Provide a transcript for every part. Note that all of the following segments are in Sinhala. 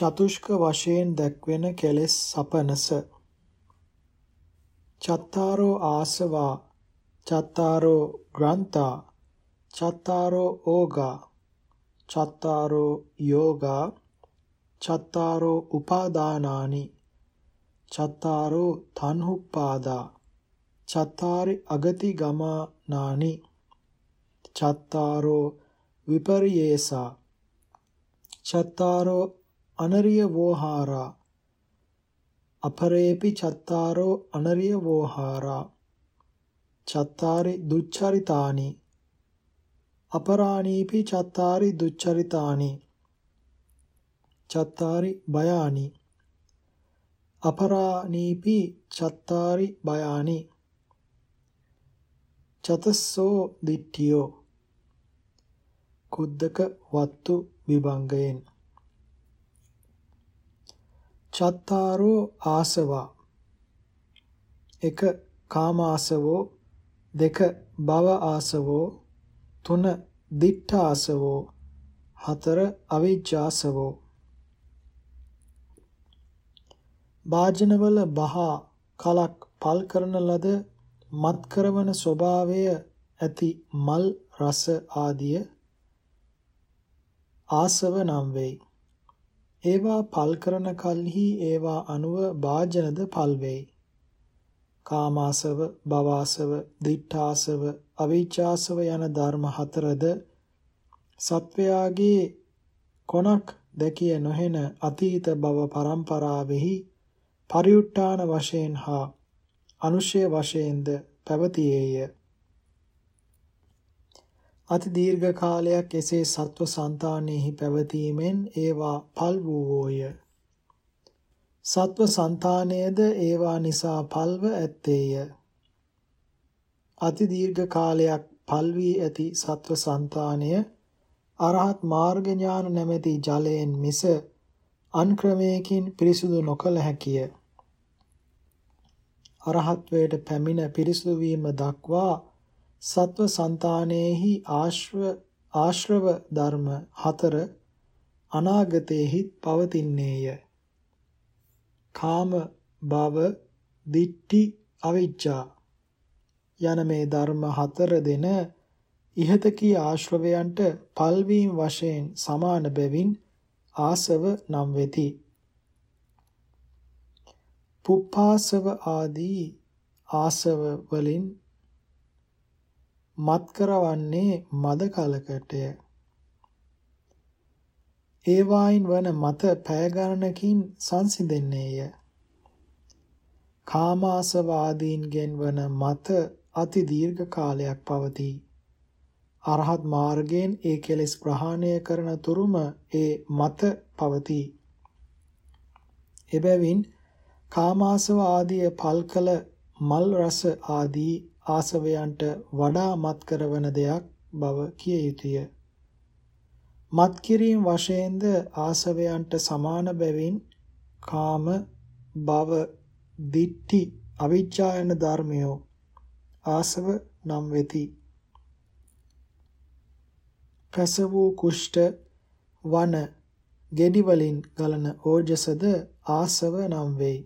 චතුෂ්ක වශයෙන් දැක්වෙන කෙලෙස් සපනස. චත්තාරෝ ආසවා චත්තාරෝ ග්‍රන්ථා චත්තාරෝ ඕගා චත්තාරෝ යෝගා චත්තාරෝ උපාදානානි චත්තාරෝ තන්හුප්පාදා චත්තාරි අගති ගමනානි චත්තාරෝ විපරියේසා චත්තාරෝ අනරිය වෝහාරා අපරේපි චත්තාරෝ අනරිය වෝහාරා චත්තාරි දුච්චරිතානි අපරාණීපි චත්තාරි දුච්චරිතානි චත්තාරි බයානි අපරාණීපි චත්තාරි බයානි චතස්සෝ දිට්ඨියෝ කුද්දක වත්තු විභංගයෙන් චත්තාරෝ ආසවා එක කාමාසවෝ දෙක භව ආසවෝ තුන දිට්ඨ ආසවෝ හතර අවිජ්ජාසවෝ වාජනවල බහා කලක් පල් කරන ලද මත් කරවන ස්වභාවය ඇති මල් රස ආදිය ආසව නම් වෙයි. ඒවා පල් කරන කල්හි ඒවා අනුව වාජනද පල් වෙයි. කාමාසව, භවාසව, දිඨාසව, අවිචාසව යන ධර්ම හතරද සත්වයාගේ කොනක් දැකිය නොහෙන අතීත භව පරම්පරාවෙහි පරිඋට්ටාන වශයෙන් හා අනුශය වශයෙන්ද පැවතියේය. අති දීර්ඝ කාලයක් එසේ සත්ව సంతානෙහි පැවතීමෙන් ඒවා පල් වූවෝය. සත්ව సంతානයේද ඒවා නිසා පල්ව ඇත්තේය. අති දීර්ඝ කාලයක් පල් වී ඇති සත්ව సంతානය අරහත් මාර්ග ඥාන නැමැති ජලයෙන් මිස අන් ක්‍රමයකින් පිරිසුදු නොකළ හැකිය. අරහත්වයට පැමිණ පිරිසුදු වීම දක්වා සත්ව సంతානෙහි ආශ්‍රව ආශ්‍රව ධර්ම හතර අනාගතයේහි පවතින්නේය. කාම භව දිට්ටි අවිජ්ජා යන මේ ධර්ම හතර දෙන ඉහත කී ආශ්‍රවයන්ට පල්වීම වශයෙන් සමාන බැවින් ආසව නම් වෙති. පුප්පාසව ආදී ආසව වලින් මත් කරවන්නේ මද කලකටය. ඒ වයින් වන මත පෑ ගණනකින් සංසිඳෙන්නේය. කාමාසව ආදීන්ගෙන් වන මත අති දීර්ඝ කාලයක් පවතී. අරහත් මාර්ගයෙන් ඒ කෙලෙස් ප්‍රහාණය කරන තුරුම ඒ මත පවතී. එබැවින් කාමාසව ආදී පල්කල මල් රස ආදී ආසවයන්ට වඩා මත් කරවන දෙයක් බව කිය යුතුය. මත් කිරීම වශයෙන්ද ආසවයන්ට සමාන බැවින් කාම භව දිට්ටි අවිජ්ජා යන ධර්මයෝ ආසව නම් වෙති. පැස වූ කුෂ්ඨ වන ගෙඩි වලින් ගලන ඕජසද ආසව නම් වෙයි.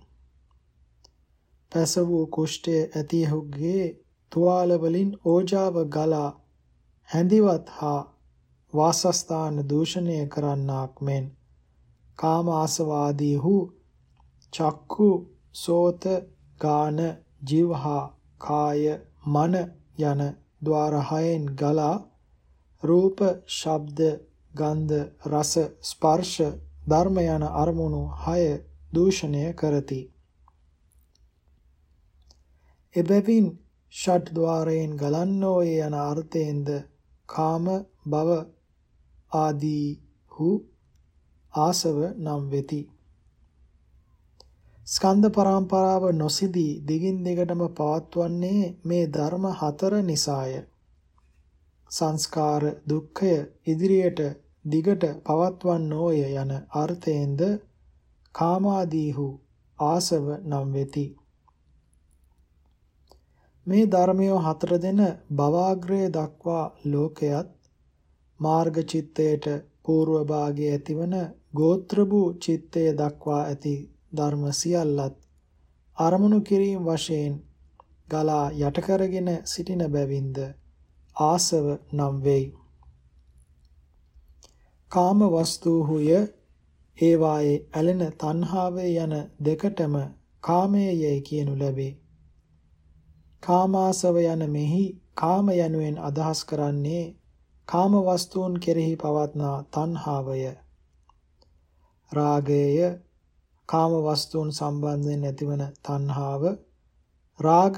පැස වූ කුෂ්ඨය ඇතියහුගේ තුවාල වලින් ඕජාව ගලා හැඳිවත් හා වාසස්ථාන දූෂණය කරන්නාක් මෙන්. කාම ආසවාදීහු චක්කු සෝත ගාන ජීවහා කාය මන යන ద్వාර හයෙන් ගලා රූප ශබ්ද ගන්ධ රස ස්පර්ශ ධර්ම යන අරමුණු හය දූෂණය කරති. එබැවින් ෂඩ් ద్వාරයෙන් ගලන්නෝ යන අර්ථයෙන්ද කාම භව ආදී හු ආසව නම් වෙති. ස්කන්ධ පරම්පරාව නොසිදී දිගින් දිගටම පවත්වන්නේ මේ ධර්ම හතර නිසාය. සංස්කාර දුක්ඛය ඉදිරියට දිගට පවත්වන්නෝය යන අර්ථයෙන්ද කාමාදීහු ආසව නම් වෙති. මේ ධර්මය හතර දෙන භවාග්‍රය දක්වා ලෝකයත් මාර්ග චිත්තයට పూර්ව භාගයේ ඇතිවන ගෝත්‍රභු චිත්තය දක්වා ඇති ධර්ම සියල්ලත් අරමුණු කිරීම වශයෙන් ගලා යට කරගෙන සිටින බැවින්ද ආසව නම් වෙයි. කාම වස්තුහුය ඒවායේ ඇලෙන තණ්හාවේ යන දෙකටම කාමයේයි කියනු ලැබේ. කාමාසව යන මෙහි කාම යනුවෙන් අදහස් කරන්නේ කාම වස්තුන් කෙරෙහි පවත්නා තණ්හාවය. රාගය කාම වස්තුන් සම්බන්ධයෙන් ඇතිවන තණ්හාව රාග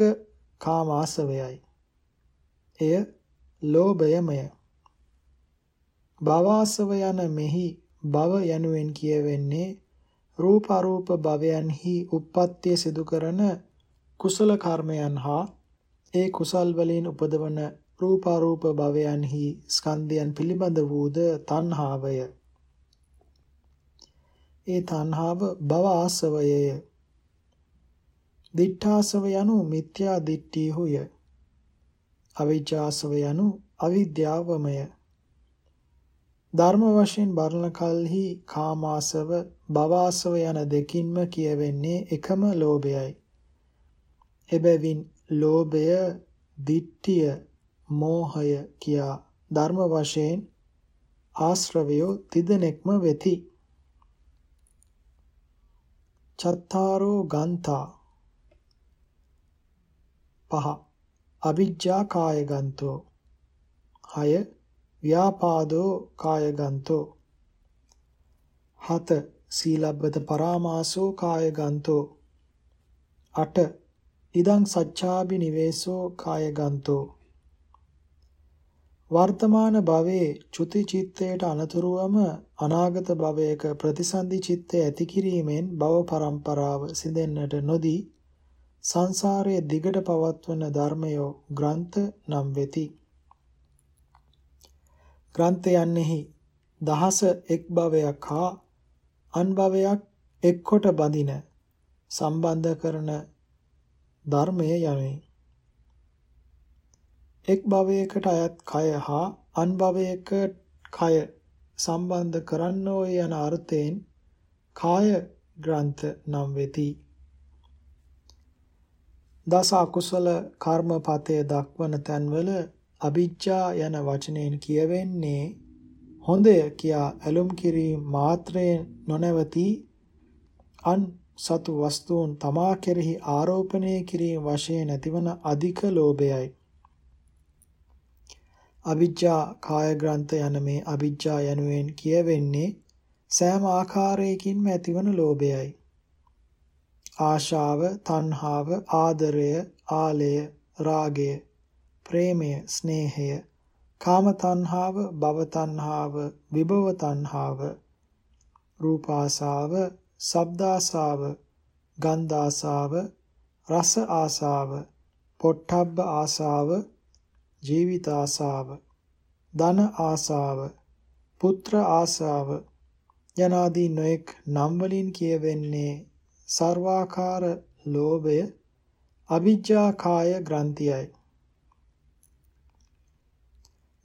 කාමාසවයයි. එය ලෝභයමය. භවාසව යන මෙහි භව යනුවෙන් කියවෙන්නේ රූප අරූප භවයන්හි උප්පත්තිය සිදු කරන කුසල කර්මයන් හා ඒ කුසල් වලින් උපදවන රූපාරූප භවයන්හි ස්කන්ධයන් පිළිබඳ වූද තණ්හාවය. ඒ තණ්හාව භව ආසවයය. දිඨාසව යනු මිත්‍යා දිට්ඨියුය. අවිජ්ජාසව යනු අවිද්‍යාවමය. ධර්ම වශයෙන් බරණ කල්හි කාමාසව භවාසව යන දෙකින්ම කියවෙන්නේ එකම ලෝභයයි. එබැවින් ලෝභය, දිට්ඨිය, මෝහය කියා ධර්ම වශයෙන් ආශ්‍රවයෝ තිදෙනෙක්ම වෙති. චත්තාරෝ ගන්තා. පහ. අවිජ්ජා කායගන්තෝ. හය. ව්‍යාපාදෝ කායගන්තෝ. හත. සීලබ්බත පරාමාසෝ කායගන්තෝ. අට. ඉදං සච්ඡාබි නිවේසෝ කායගන්තෝ වර්තමාන භවයේ චුති චිත්තයට අනතුරුවම අනාගත භවයක ප්‍රතිසන්දි චිත්තය ඇති කිරීමෙන් භව පරම්පරාව සිදෙන්නට නොදී සංසාරයේ දිගට පවත්වන ධර්මයෝ ග්‍රන්ථ නම් වෙති. ග්‍රන්ථයන්ෙහි දහස එක් භවයක් හා අන් භවයක් එක්කොට බඳින සම්බන්ධ කරන ධර්මය යනුයි. එක් භවයකට අයත් කය හා අන් භවයක කය සම්බන්ධ කරන්නෝ යන අර්ථයෙන් කාය ග්‍රන්ථ නම් වෙති. දස අකුසල කර්මපතේ දක්වන තැන්වල අ비ජ්ජා යන වචනයෙන් කියවෙන්නේ හොඳය කියා ඇලුම් කිරීම මාත්‍රයෙන් නොනවති අන් සතු වස්තුන් තමා කෙරෙහි ආරෝපණය කිරීම වශයෙන් ඇතිවන අධික ලෝභයයි. අවිජ්ජා කාය ග්‍රන්ථ යන මේ අවිජ්ජා යනුවෙන් කියවෙන්නේ සෑම ආකාරයකින්ම ඇතිවන ලෝභයයි. ආශාව, තණ්හාව, ආදරය, ආලය, රාගය, ප්‍රේමය, ස්නේහය, කාම තණ්හාව, භව තණ්හාව, විභව තණ්හාව, රූපාසාව, ශබ්දාසාව, ගන්ධාසාව, රස ආසාව, පොට්ටබ්බ ආසාව ජීවිත ආසාව, ධන ආසාව, පුත්‍ර ආසාව යනාදී නොඑක් නම් වලින් කියවෙන්නේ සර්වාකාර ලෝභය අවිජ්ජා කාය ග්‍රන්ථියයි.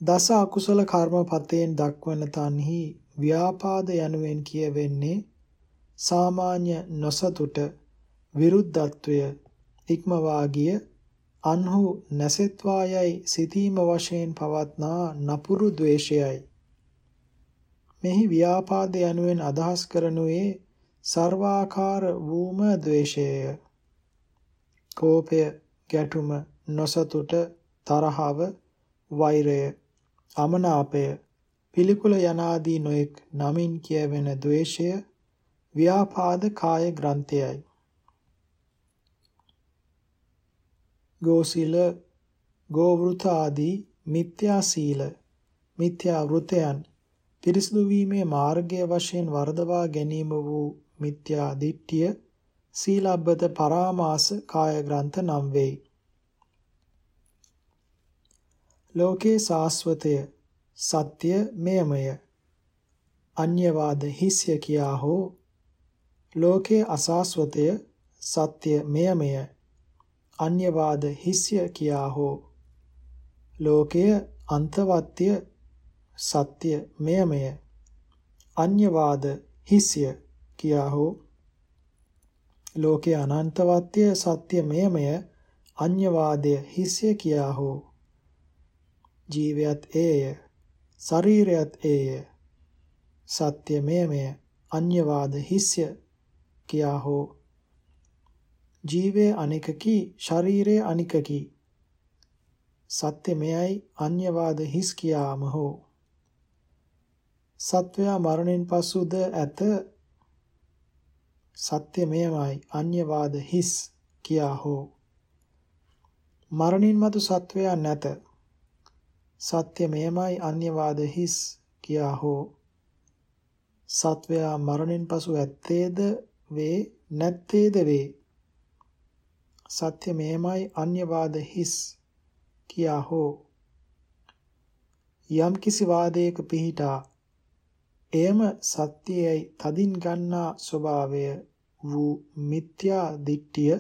දස අකුසල කර්මපතෙන් දක්වන තන්හි ව්‍යාපාද යනුවෙන් කියවෙන්නේ සාමාන්‍ය නොසතුට විරුද්ධත්වය ඉක්මවා ගිය අන්හු නැසෙත්වා යයි සිතීම වශයෙන් පවත්නා නපුරු ද්වේෂයයි. මෙහි ව්‍යාපාද යනුවෙන් අදහස් කරනුයේ සර්වාකාර වූම ද්වේෂය කෝපය ගැටුම නොසතුට තරහව වෛරය අමනාපය පිළිකුල යනාදී නොඑක් නමින් කියවෙන ද්වේෂය ව්‍යාපාද කාය ග්‍රන්ථයයි. ගෝසීල ගෝවෘත ආදී මිත්‍යා සීල මිත්‍යා වෘතයන් පිරිසිදු වීමේ මාර්ගය වශයෙන් වර්ධවා ගැනීම වූ මිත්‍යා දිට්ඨිය සීලබ්බත පරාමාස කාය ග්‍රන්ථ නම් වෙයි. ලෝකේ සාස්වතය සත්‍ය මෙයමය. අන්‍යවාද හිස්ය කියා හෝ ලෝකේ අසාස්වතය සත්‍ය මෙයමය. අන්‍යවාද හිස්ය කියා හෝ ලෝකය අන්තවත්ය සත්‍ය මෙයමය අඤ්‍යවාද හිස්ය කියා හෝ ලෝකේ අනන්තවත්ය සත්‍ය මෙයමය අඤ්‍යවාදය හිස්ය කියා හෝ ජීවයත් ඒය ශරීරයත් ඒය සත්‍ය මෙයමය අඤ්‍යවාද හිස්ය කියා හෝ ජීවය අනිකකි ශරීරය අනිකකි. සත්‍ය මෙයයි අඤ්‍යවාද හිස් කියාම හෝ. සත්වයා මරණයෙන් පසුද ඇත. සත්‍ය මෙයමයි අඤ්‍යවාද හිස් කියා හෝ. මරණින් මතු සත්වයා නැත. සත්‍ය මෙයමයි අඤ්‍යවාද හිස් කියා හෝ. සත්වයා මරණින් පසු ඇත්තේද වේ නැත්තේද වේ? සත්‍ය මෙයමයි අඤ්‍යවාද හිස් කියා හෝ. යම් කිසි වාදයක පිහිටා එයම සත්‍යයයි තදින් ගන්නා ස්වභාවය වූ මිත්‍යා දිට්ඨිය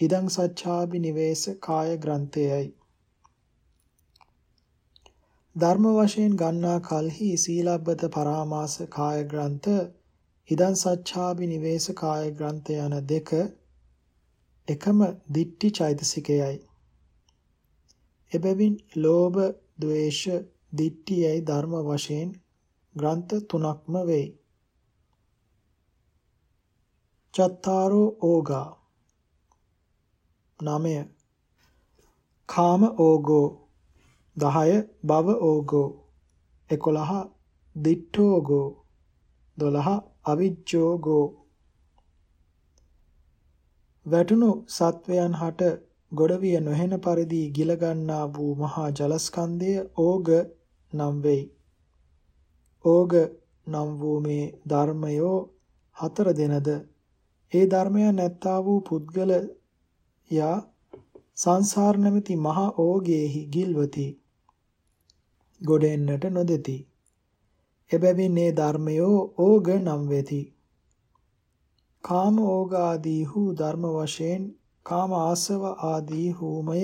ඉදං සච්ඡාබි නිවේස කාය ග්‍රන්ථයයි. ධර්ම වශයෙන් ගන්නා කල්හි සීලබ්බත පරාමාස කාය ග්‍රන්ථ ඉදං සච්ඡාබි නිවේස කාය ග්‍රන්ථ යන දෙක එකම දිට්ඨි චෛතසිකයයි. එබැවින් ලෝභ ද්වේෂ දිට්ඨියයි ධර්ම වශයෙන් ග්‍රන්ථ තුනක්ම වෙයි. චත්තාරෝ ඕගා. 9 කාම ඕගෝ. 10 භව ඕගෝ. 11 දිට්ඨෝගෝ. 12 අවිජ්ජෝගෝ වැටුණු සත්වයන් හට ගොඩවිය නොහෙන පරිදි ගිල ගන්නා වූ මහා ජලස්කන්ධය ඕග නම් වෙයි. ඕග නම් වූ මේ ධර්මයෝ හතර දෙනද? ඒ ධර්මයන් නැත්තා වූ පුද්ගල යා සංසාර නැමැති මහා ඕගේහි ගිල්වති. ගොඩ එන්නට නොදෙති. එබැවින් මේ ධර්මයෝ ඕග නම් වෙති. කාම ඕග ආදී හු ධර්ම වශයෙන් කාම ආසව ආදී හුමය.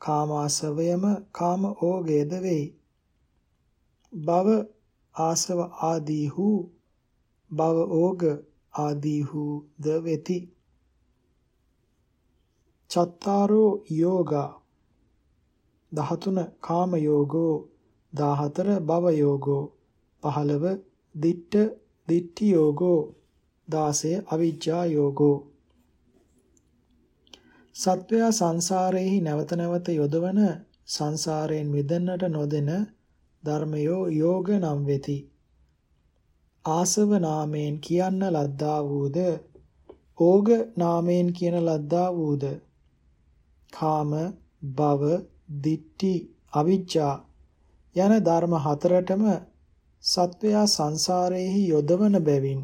කාම ආසවයම කාම ඕගේද වෙයි. භව ආසව ආදී හු භව ඕග ආදීහු ද වෙති. චත්තාරෝ යෝගා. 13 කාම යෝගෝ 14 භව යෝගෝ 15 දිට්ඨ දිට්ඨි යෝගෝ 16 අවිජ්ජා යෝගෝ සත්වයා සංසාරයේහි නැවත නැවත යොදවන සංසාරයෙන් මිදෙන්නට නොදෙන ධර්මයෝ යෝග නම් වෙති. ආසව නාමයෙන් කියන්න ලද්දා වූද? ඕග නාමයෙන් කියන ලද්දා වූද? කාම භව දිට්ටි අවිජ්ජා යන ධර්ම හතරටම සත්වයා සංසාරයේහි යොදවන බැවින්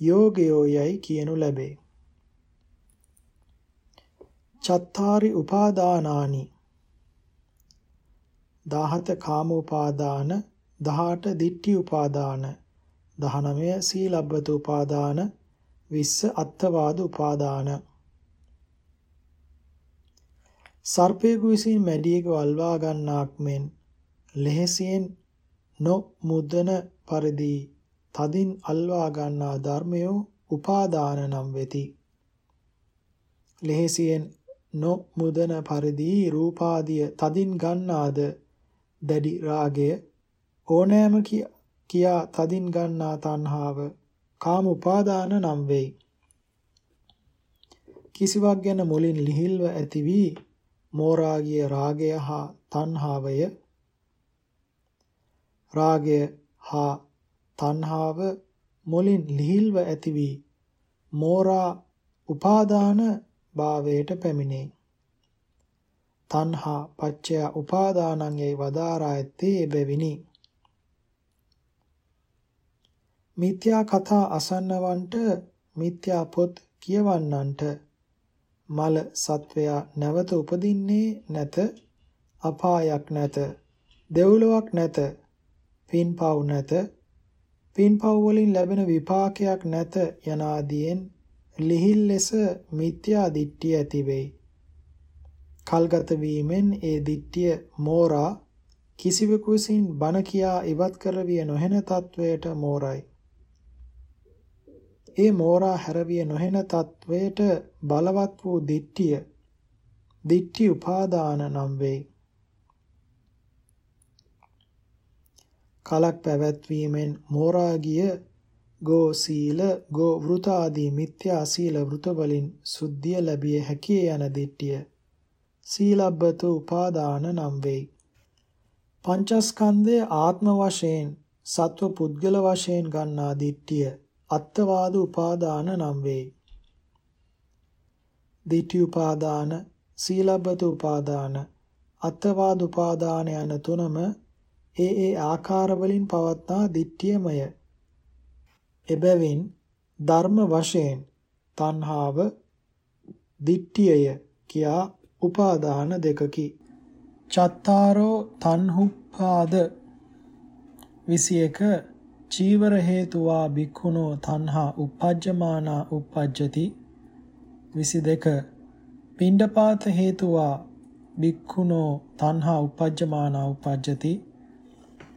යෝගයෝ යයි කියනු ලැබේ. චත්තාරි උපාදානානි. 17 කාම උපාදාන 18 දිට්ඨි උපාදාන 19 සීලබ්බත උපාදාන 20 අත්වාද උපාදාන. සර්පයෙකු විසින් මැඩියෙකු අල්වා ගන්නාක් මෙන් ලෙහෙසියෙන් නොමුදන පරිදි තදින් අල්වා ගන්නා ධර්මයෝ උපාදාන නම් වෙති. ලෙහෙසියෙන් නොමුදන පරිදි රූපාදිය තදින් ගන්නාද? දැඩි රාගය. ඕනෑම කියා තදින් ගන්නා තණ්හාව කාම උපාදාන නම් වෙයි. කිසිවක් ගැන මුලින් ලිහිල්ව ඇති වී මෝරාගිය රාගය හා තණ්හාවය රාගය හා තණ්හාව මුලින් ලිහිල්ව ඇති වී මෝරා උපාදාන භාවයට පැමිණේ. තණ්හා පච්චය උපාදානං යයි වදාරා ඇත්තේ එබැවිනි. මිත්‍යා කතා අසන්නවන්ට මිත්‍යා පොත් කියවන්නන්ට මල සත්වයා නැවත උපදින්නේ නැත අපායක් නැත දෙව්ලොවක් නැත පින්පව් නැත පින්පව් වලින් ලැබෙන විපාකයක් නැත යනාදීන් ලිහිල් ලෙස මිත්‍යා දිට්ඨිය ඇති වෙයි කල්ගත වීමෙන් ඒ දිට්ඨිය මෝරා කිසිවෙකු විසින් බණ කියා ඉවත් කරවිය නොහෙන තත්වයට මෝරයි. ඒ මෝරා හැරවිය නොහෙන තත්වයට බලවත් වූ දිට්ඨිය දිට්ඨි උපාදාන නම් වෙයි. කලක් පැවැත්වීමෙන් මෝරා ගිය ගෝ සීල ගෝ වෘත ආදී මිත්‍යා සීල වෘත වලින් සුද්ධිය ලැබිය හැකිය යන දිට්ඨිය සීලබ්බත උපාදාන නම් වෙයි. පංචස්කන්ධය ආත්ම වශයෙන් සත්ව පුද්ගල වශයෙන් ගන්නා දිට්ඨිය අත්වාද උපාදාන නම් වෙයි. දිට්ඨි උපාදාන සීලබ්බත උපාදාන අත්වාද උපාදාන යන තුනම ඒ ඒ ආකාර වලින් පවත්නා දිට්ඨියමය. එබැවින් ධර්ම වශයෙන් තණ්හාව දිට්ඨියය කියා උපාදාන දෙකකි. චත්තාරෝ තන්හුප්පාද 21 චීවර හේතුවා බික්ඛුනෝ තණ්හා uppajjamana uppajjati 22 පිණ්ඩපාත හේතුවා බික්ඛුනෝ තණ්හා uppajjamana uppajjati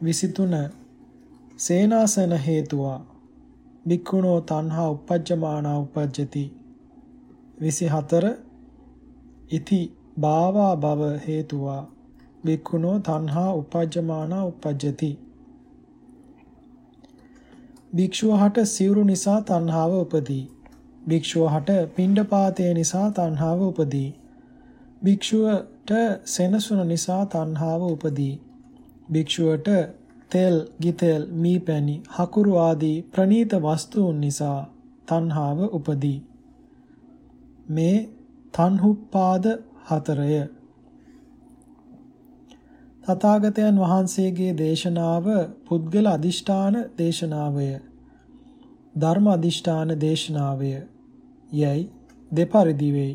23 සේනාසන හේතුවා බික්ඛුනෝ තණ්හා uppajjamana uppajjati 24 ඉති භාවා භව හේතුවා බික්ඛුනෝ තණ්හා uppajjamana uppajjati භික්ෂුවහට සිවුරු නිසා තණ්හාව උපදී. භික්ෂුවහට පිණ්ඩපාතය නිසා තණ්හාව උපදී. භික්ෂුවට සෙනසුන නිසා තණ්හාව උපදී. භික්ෂුවට තෙල්, ගිතෙල්, මීපැණි, හකුරු ආදී ප්‍රනීත වස්තුන් නිසා තණ්හාව උපදී. මේ තන්හුප්පාද හතරය. තථාගතයන් වහන්සේගේ දේශනාව පුද්ගල අදිෂ්ඨාන දේශනාවය. ධර්ම අදිෂ්ඨාන දේශනාවය. යයි දෙපරිදි වෙයි.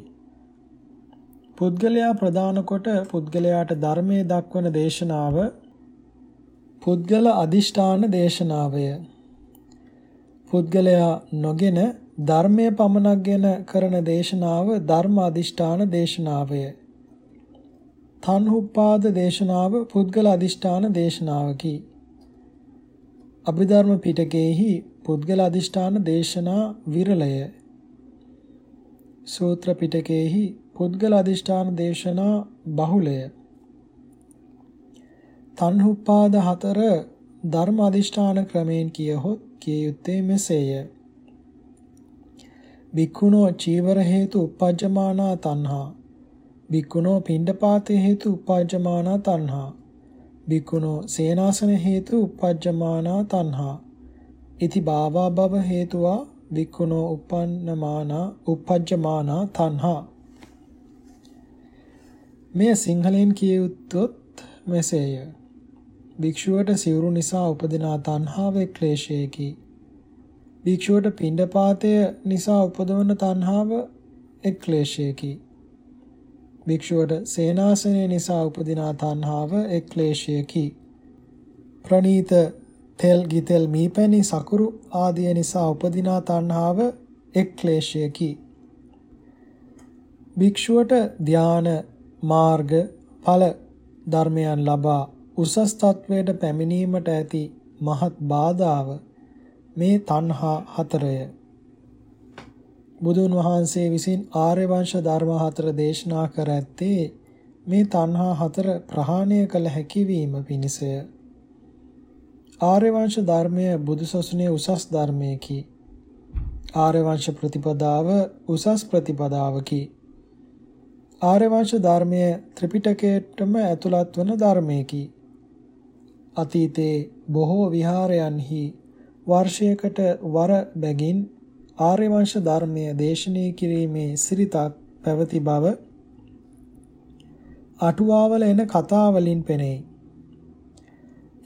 පුද්ගලයා ප්‍රදාන කොට පුද්ගලයාට ධර්මයේ දක්වන දේශනාව පුද්ගල අදිෂ්ඨාන දේශනාවය. පුද්ගලයා නොගෙන ධර්මයේ පමණක් ගෙන කරන දේශනාව ධර්ම අදිෂ්ඨාන දේශනාවය. තන්හුපාද දේශනාව පුද්ගල අදිෂ්ඨාන දේශනාවකි. අභිධර්ම පිටකයේහි පුද්ගල අදිෂ්ඨාන දේශනා විරලය. සූත්‍ර පිටකයේහි පුද්ගල අදිෂ්ඨාන දේශනා බහුලය. තන්හුපාද හතර ධර්ම අදිෂ්ඨාන ක්‍රමයෙන් කියහොත් කිය යුත්තේ මෙසේය. බික්කුණෝ චීවර හේතු උපජ්ජමානා තණ්හා. බික්කුණෝ පිණ්ඩපාත හේතු උපජ්ජමානා තණ්හා. බික්කුණෝ සේනාසන හේතු උපජ්ජමානා තණ්හා. ඉති බාවා බව හේතුවා බික්කුණෝ උපන්නමානා උපජ්ජමානා තණ්හා. මෙය සිංහලෙන් කිය යුත්තොත් මෙසේය. භික්ෂුවට සිවුරු නිසා උපදිනා තණ්හාව ක්ලේශයකි. භික්ෂුවට පිණ්ඩපාතය නිසා උපදවන තණ්හාව එක් ක්ලේශයකි. භික්ෂුවට සේනාසනය නිසා උපදිනා තණ්හාව එක් ක්ලේශයකි. ප්‍රනීත තෙල් ගිතෙල් මීපැණි සකුරු ආදිය නිසා උපදිනා තණ්හාව එක් ක්ලේශයකි. භික්ෂුවට ධාන මාර්ග ඵල ධර්මයන් ලබා උසස් තත්වයට පැමිණීමට ඇති මහත් බාධාව මේ තණ්හා හතරය. බුදුන් වහන්සේ විසින් ආර්ය වංශ ධර්ම හතර දේශනා කර ඇත්තේ මේ තණ්හා හතර ප්‍රහාණය කළ හැකි වීම පිණිසය. ආර්ය වංශ ධර්මය බුදුසසුනේ උසස් ධර්මයකි. ආර්ය වංශ ප්‍රතිපදාව උසස් ප්‍රතිපදාවකි. ආර්ය වංශ ධර්මය ත්‍රිපිටකයටම ඇතුළත් වන ධර්මයකි. අතීතයේ බොහෝ විහාරයන්හි වර්ෂයකට වර බැගින් ආර්යවංශ ධර්මය දේශනය කිරීමේ සිරිතක් පැවති බව අටුවාවල එන කතා වලින් පෙනෙයි.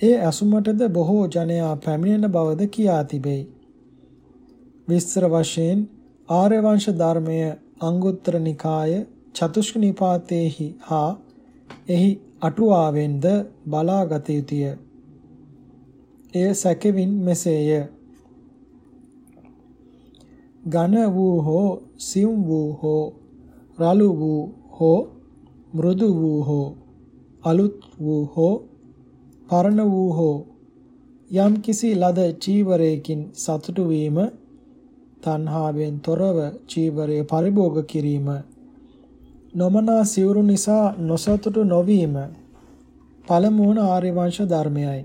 ඒ ඇසුමටද බොහෝ ජනයා පැමිණෙන බවද කියා තිබේ. විස්තර වශයෙන් ආර්යවංශ ධර්මය අංගුත්තර නිකාය චතුෂ්ක නිපාතේහි හා එහි අටුවාවෙන්ද බලාගත යුතුය. එය සැකෙවින් මෙසේය. ඝන වූ හෝ සිම් වූ හෝ රළු වූ හෝ මෘදු වූ හෝ අලුත් වූ හෝ පරණ වූ හෝ යම් කිසි ලද චීවරයකින් සතුටු වීම තණ්හාවෙන් තොරව චීවරය පරිභෝග කිරීම නොමනා සිවුරු නිසා නොසතුටු නොවීම පළමුවන ආර්ය වංශ ධර්මයයි.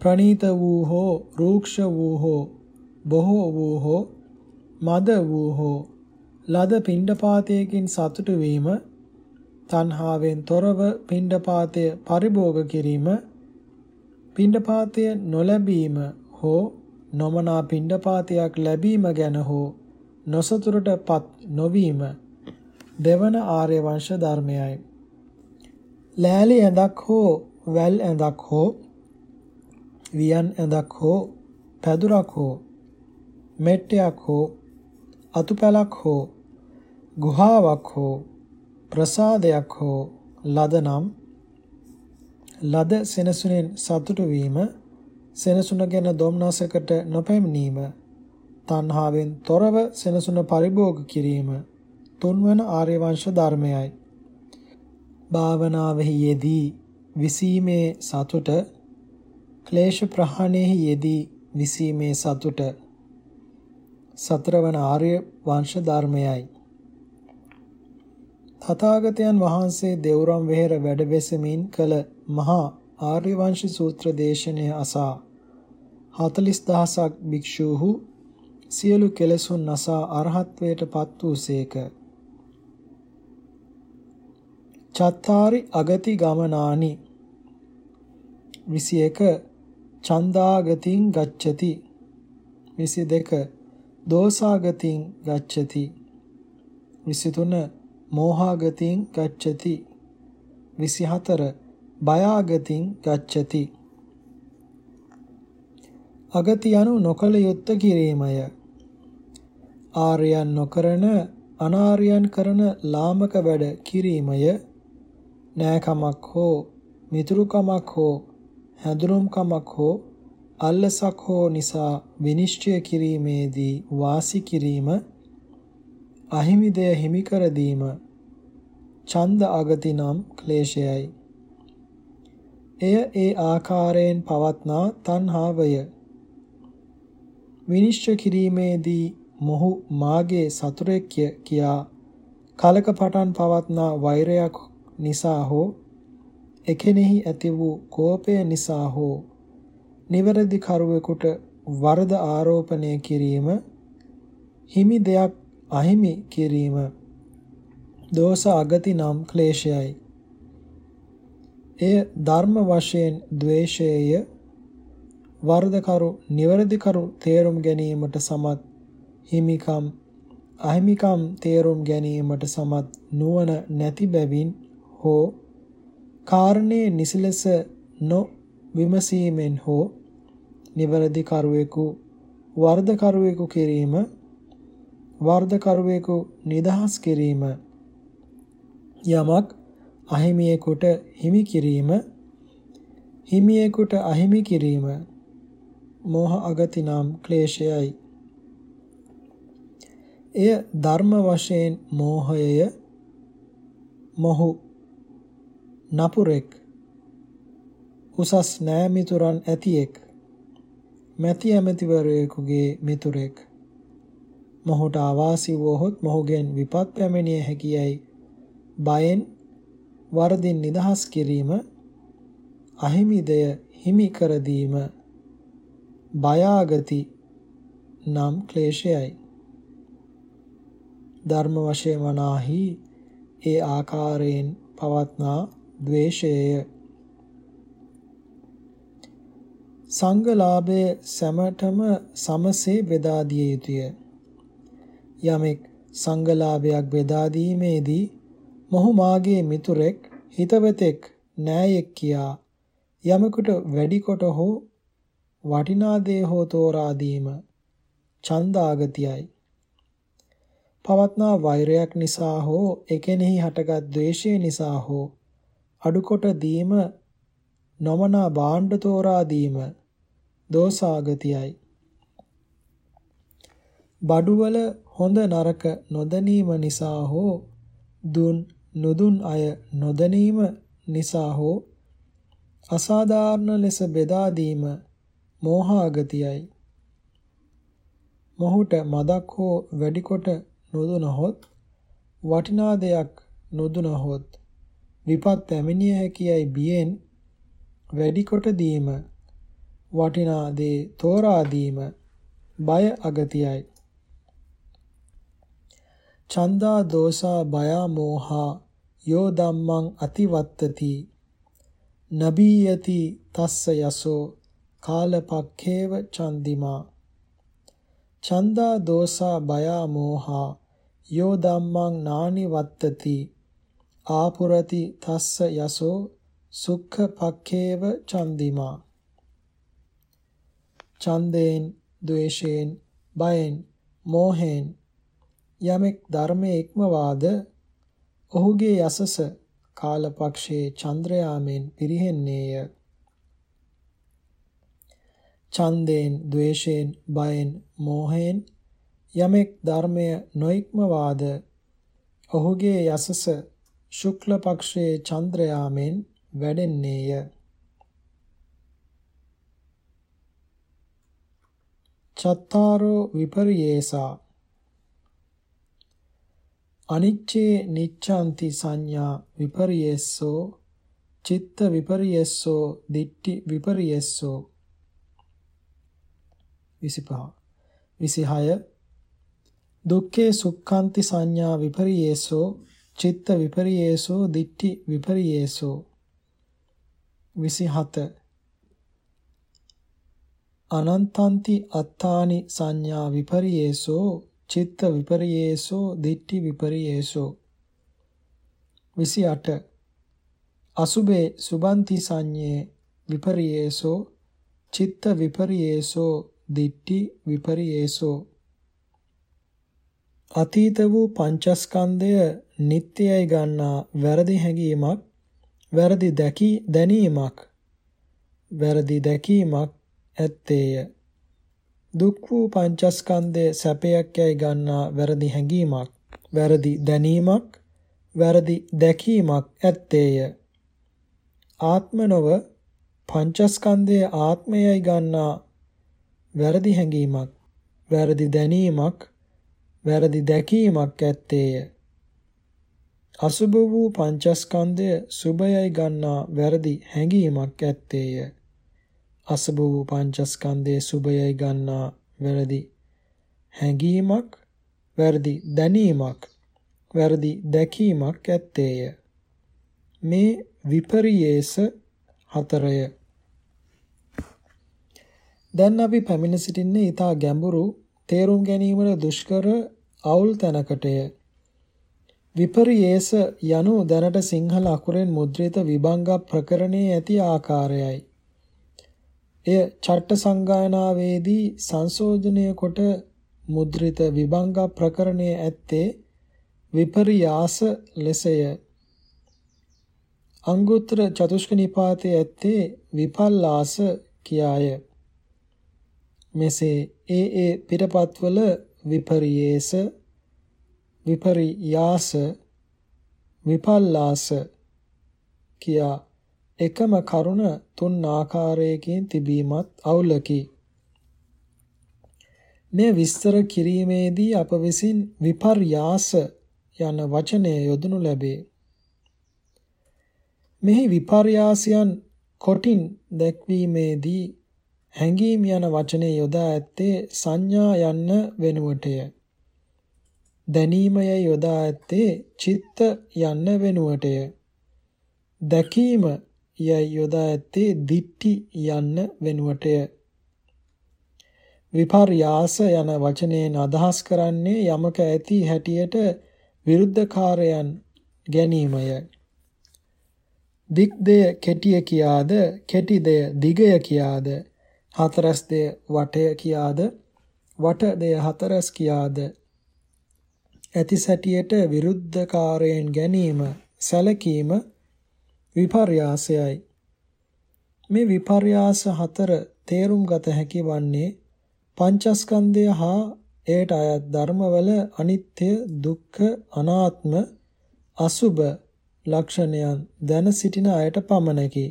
ප්‍රණීත වූ හෝ රූක්ෂ වූ හෝ බොහෝ වූ හෝ මද වූ හෝ ලද පිණ්ඩපාතයකින් සතුටු වීම තණ්හාවෙන් තොරව පිණ්ඩපාතය පරිභෝග කිරීම පිණ්ඩපාතය නොලැබීම හෝ නොමනා පිණ්ඩපාතයක් ලැබීම ගැන හෝ නොසතුටටපත් නොවීම දෙවන ආර්ය වංශ ධර්මයයි. ලෑලි ඇඳක් හෝ වැල් ඇඳක් හෝ වියන් ඇඳක් හෝ පැදුරක් හෝ මෙට්ටයක් හෝ අතුපැලක් හෝ ගුහාවක් හෝ ප්‍රසාදයක් හෝ ලදනම් ලද සෙනසුනෙන් සතුටු වීම සෙනසුන ගැන දොම්නසකට නොපැමිණීම තණ්හාවෙන් තොරව සෙනසුන පරිභෝග කිරීම තුන්වන ආර්ය වංශ ධර්මයයි භාවනාවෙහි යෙදී විසීමේ සතුට ක්ලේශ ප්‍රහාණයෙහි යෙදී විසීමේ සතුට සතරවන ආර්ය වංශ ධර්මයයි තථාගතයන් වහන්සේ දෙවුරම් වෙහෙර වැඩ වෙසමින් කළ මහා ආර්ය වංශ සූත්‍ර දේශනය අසා 40000ක් භික්ෂූහු සියලු කෙලෙසුන් නසා අරහත්වයට පත් වූසේක. චත්තාරි අගති ගමනානි. 21 චන්දාගතින් ගච්ඡති. 22 දෝසාගතින් ගච්ඡති. 23 මෝහාගතින් ගච්ඡති. 24 බයාගතින් ගච්ඡති. අගති යනු නොකල යුත්ත කිරීමය. ආර්යයන් නොකරන අනාර්යයන් කරන ලාමක වැඩ කිරීමය. නෑකමක් හෝ මිතුරුකමක් හෝ හැඳුනුම්කමක් හෝ අල්ලසක් හෝ නිසා විනිශ්චය කිරීමේදී වාසි කිරීම අහිමි දෙය හිමි කර දීම ඡන්ද අගති නම් ක්ලේශයයි. එය ඒ ආකාරයෙන් පවත්නා තණ්හාවය. විනිශ්චය කිරීමේදී මොහු මාගේ සතුරෙක්ය කියා කලක පටන් පවත්නා වෛරයක් නිසා හෝ එකෙනෙහි ඇති වූ කෝපය නිසා හෝ නිවැරදි කරුවෙකුට වරද ආරෝපණය කිරීම හිමි දෙයක් අහිමි කිරීම දෝෂ අගති නම් ක්ලේශයයි. එය ධර්ම වශයෙන් ද්වේෂයය වර්ධකරු නිවැරදිකරු තේරුම් ගැනීමට සමත් හිමිකම් අහිමිකම් තේරුම් ගැනීමට සමත් නුවණ නැති බැවින් හෝ කාරණේ නිසලස නො විමසීමෙන් හෝ නිවැරදි කරුවෙකු වර්ධකරුවෙකු කිරීම වර්ධකරුවෙකු නිදහස් කිරීම යමක් අහිමියෙකුට හිමි කිරීම හිමියෙකුට අහිමි කිරීම මෝහ අගති නම් ක්ලේශයයි. එය ධර්ම වශයෙන් මෝහයය මොහු නපුරෙක් උසස් නෑ මිතුරන් ඇතියෙක් මැති ඇමතිවරයෙකුගේ මිතුරෙක්. මොහුට අවාසි වූහොත් මොහුගෙන් විපත් පැමිණිය හැකියයි බයෙන් වරදින් නිදහස් කිරීම අහිමි දෙය හිමි කර දීම බයාගති නම් ක්ලේශයයි. ධර්ම වශයෙන් වනාහි ඒ ආකාරයෙන් පවත්නා ද්වේෂයය. සංඝලාභයේ සැමටම සමසේ බෙදා දිය යුතුය. යමෙක් සංගලාභයක් බෙදා දීමේදී මොහු මාගේ මිතුරෙක් හිතවතෙක් නෑයෙක් කියා යමෙකුට වැඩි කොට හෝ වටිනා දේ හෝ තෝරා දීම ඡන්දාගතියයි. පවත්නා වෛරයක් නිසා හෝ එකෙනෙහි හටගත් ද්වේෂය නිසා හෝ අඩුකොට දීම නොමනා භාණ්ඩ තෝරා දීම දෝසාගතියයි බඩුවල හොඳ නරක නොදැනීම නිසා හෝ දුන් නොදුන් අය නොදැනීම නිසා හෝ අසාධාරණ ලෙස බෙදා දීම මෝහාගතියයි. මොහුට මදක් හෝ වැඩි කොට නොදුනහොත් වටිනා දෙයක් නොදුනහොත් විපත් පැමිණිය හැකියයි බියෙන් වැඩි කොට දීම වටිනා දේ තෝරා දීම බය අගතියයි. චන්දා දෝසා බයා මෝහා යෝ ධම්මං අතිවත්තති. නබීයති තස්ස යසෝ කාලපක්ඛේව චන්දිමා. චන්දා දෝසා බයා මෝහා යෝ ධම්මං නානි වත්තති ආපුරති තස්ස යසෝ සුක්ඛ පක්ඛේව චන්දිමා. ඡන්දයෙන් ද්වේෂයෙන් බයෙන් මෝහෙන් යමෙක් ධර්මයේ ඉක්මවාද ඔහුගේ යසස කාලපක්ෂයේ චන්ද්‍රයාමෙන් පිරිහෙන්නේය. ඡන්දයෙන් ද්වේෂයෙන් බයෙන් මෝහයෙන් යමෙක් ධර්මය නොඉක්මවාද ඔහුගේ යසස ශුක්ල පක්ෂයේ චන්ද්‍රයාමෙන් වැඩෙන්නේය. චත්තාරෝ විපරියේසා. අනිච්චේ නිච්ඡanti සංඥා විපරියේස්සෝ චිත්ත විපරියේස්සෝ දිට්ඨි විපරියේස්සෝ. 25 26 දුක්ඛේ සුක්ඛාන්ති සංඥා විපරියේසෝ චිත්ත විපරියේසෝ දිට්ඨි විපරියේසෝ. 27 අනන්තන්ති අත්තානි සංඥා විපරියේසෝ චිත්ත විපරියේසෝ දිට්ඨි විපරියේසෝ. 28 අසුබේ සුබන්ති සංඤේ විපරියේසෝ චිත්ත විපරියේසෝ දිට්ටි විපරියේසෝ. අතීත වූ පංචස්කන්ධය නිට්ටයයි ගන්නා වැරදි හැඟීමක් වැරදි දැකි දැනීමක් වැරදි දැකීමක් ඇත්තේය. දුක් වූ පංචස්කන්ධය සැපයක් යයි ගන්නා වැරදි හැඟීමක් වැරදි දැනීමක් වැරදි දැකීමක් ඇත්තේය. ආත්ම නොව පංචස්කන්ධය ආත්මයයි ගන්නා වැරදි හැඟීමක් වැරදි දැනීමක් වැරදි දැකීමක් ඇත්තේය. අසුභ වූ පංචස්කන්ධය සුභයයි ගන්නා වැරදි හැඟීමක් ඇත්තේය. අසුභ වූ පංචස්කන්ධයේ සුභයයි ගන්නා වැරදි හැඟීමක් වැරදි දැනීමක් වැරදි දැකීමක් ඇත්තේය. මේ විපරියේස හතරය. දැන් අපි පැමිණ සිටින්නේ ඊටා ගැඹුරු තේරුම් ගැනීමට දුෂ්කර අවුල් තැනකටය. විපරියේස යනු දැනට සිංහල අකුරෙන් මුද්‍රිත විභංග ප්‍රකරණයේ ඇති ආකාරයයි. එය චට්ට සංගායනාවේදී සංශෝධනය කොට මුද්‍රිත විභංග ප්‍රකරණයේ ඇත්තේ විපරියාස ලෙසය. අංගුත්තර චතුෂ්ක නිපාතයේ ඇත්තේ විපල්ලාස කියාය. මෙසේ ඒ ඒ පිටපත්වල විපරියේස විපරියාස විපල්ලාස කියා එකම කරුණ තුන් ආකාරයකින් තිබීමත් අවුලකි. මේ විස්තර කිරීමේදී අප විසින් විපර්යාස යන වචනය යොදනු ලැබේ. මෙහි විපර්යාසයන් කොටින් දැක්වීමේදී හැඟීම් යන වචනේ යොදා ඇත්තේ සංඥා යන්න වෙනුවටය. දැනීමය යොදා ඇත්තේ චිත්ත යන්න වෙනුවටය. දැකීම යයි යොදා ඇත්තේ දිට්ටි යන්න වෙනුවටය. විපර්යාස යන වචනයෙන් අදහස් කරන්නේ යමක ඇති හැටියට විරුද්ධකාරයන් ගැනීමය. දික් දෙය කෙටිය කියාද කෙටි දෙය දිගය කියාද හතරස් දෙය වටය කියාද වට දෙය හතරස් කියාද ඇති සැටියට විරුද්ධකාරයෙන් ගැනීම සැලකීම විපර්යාසයයි මේ විපර්යාස හතර තේරුම් ගත හැකි වන්නේ පංචස්කන්ධය හා එයට අයත් ධර්මවල අනිත්‍ය දුක්ඛ අනාත්ම අසුබ ලක්ෂණයන් දැන සිටින අයට පමණකි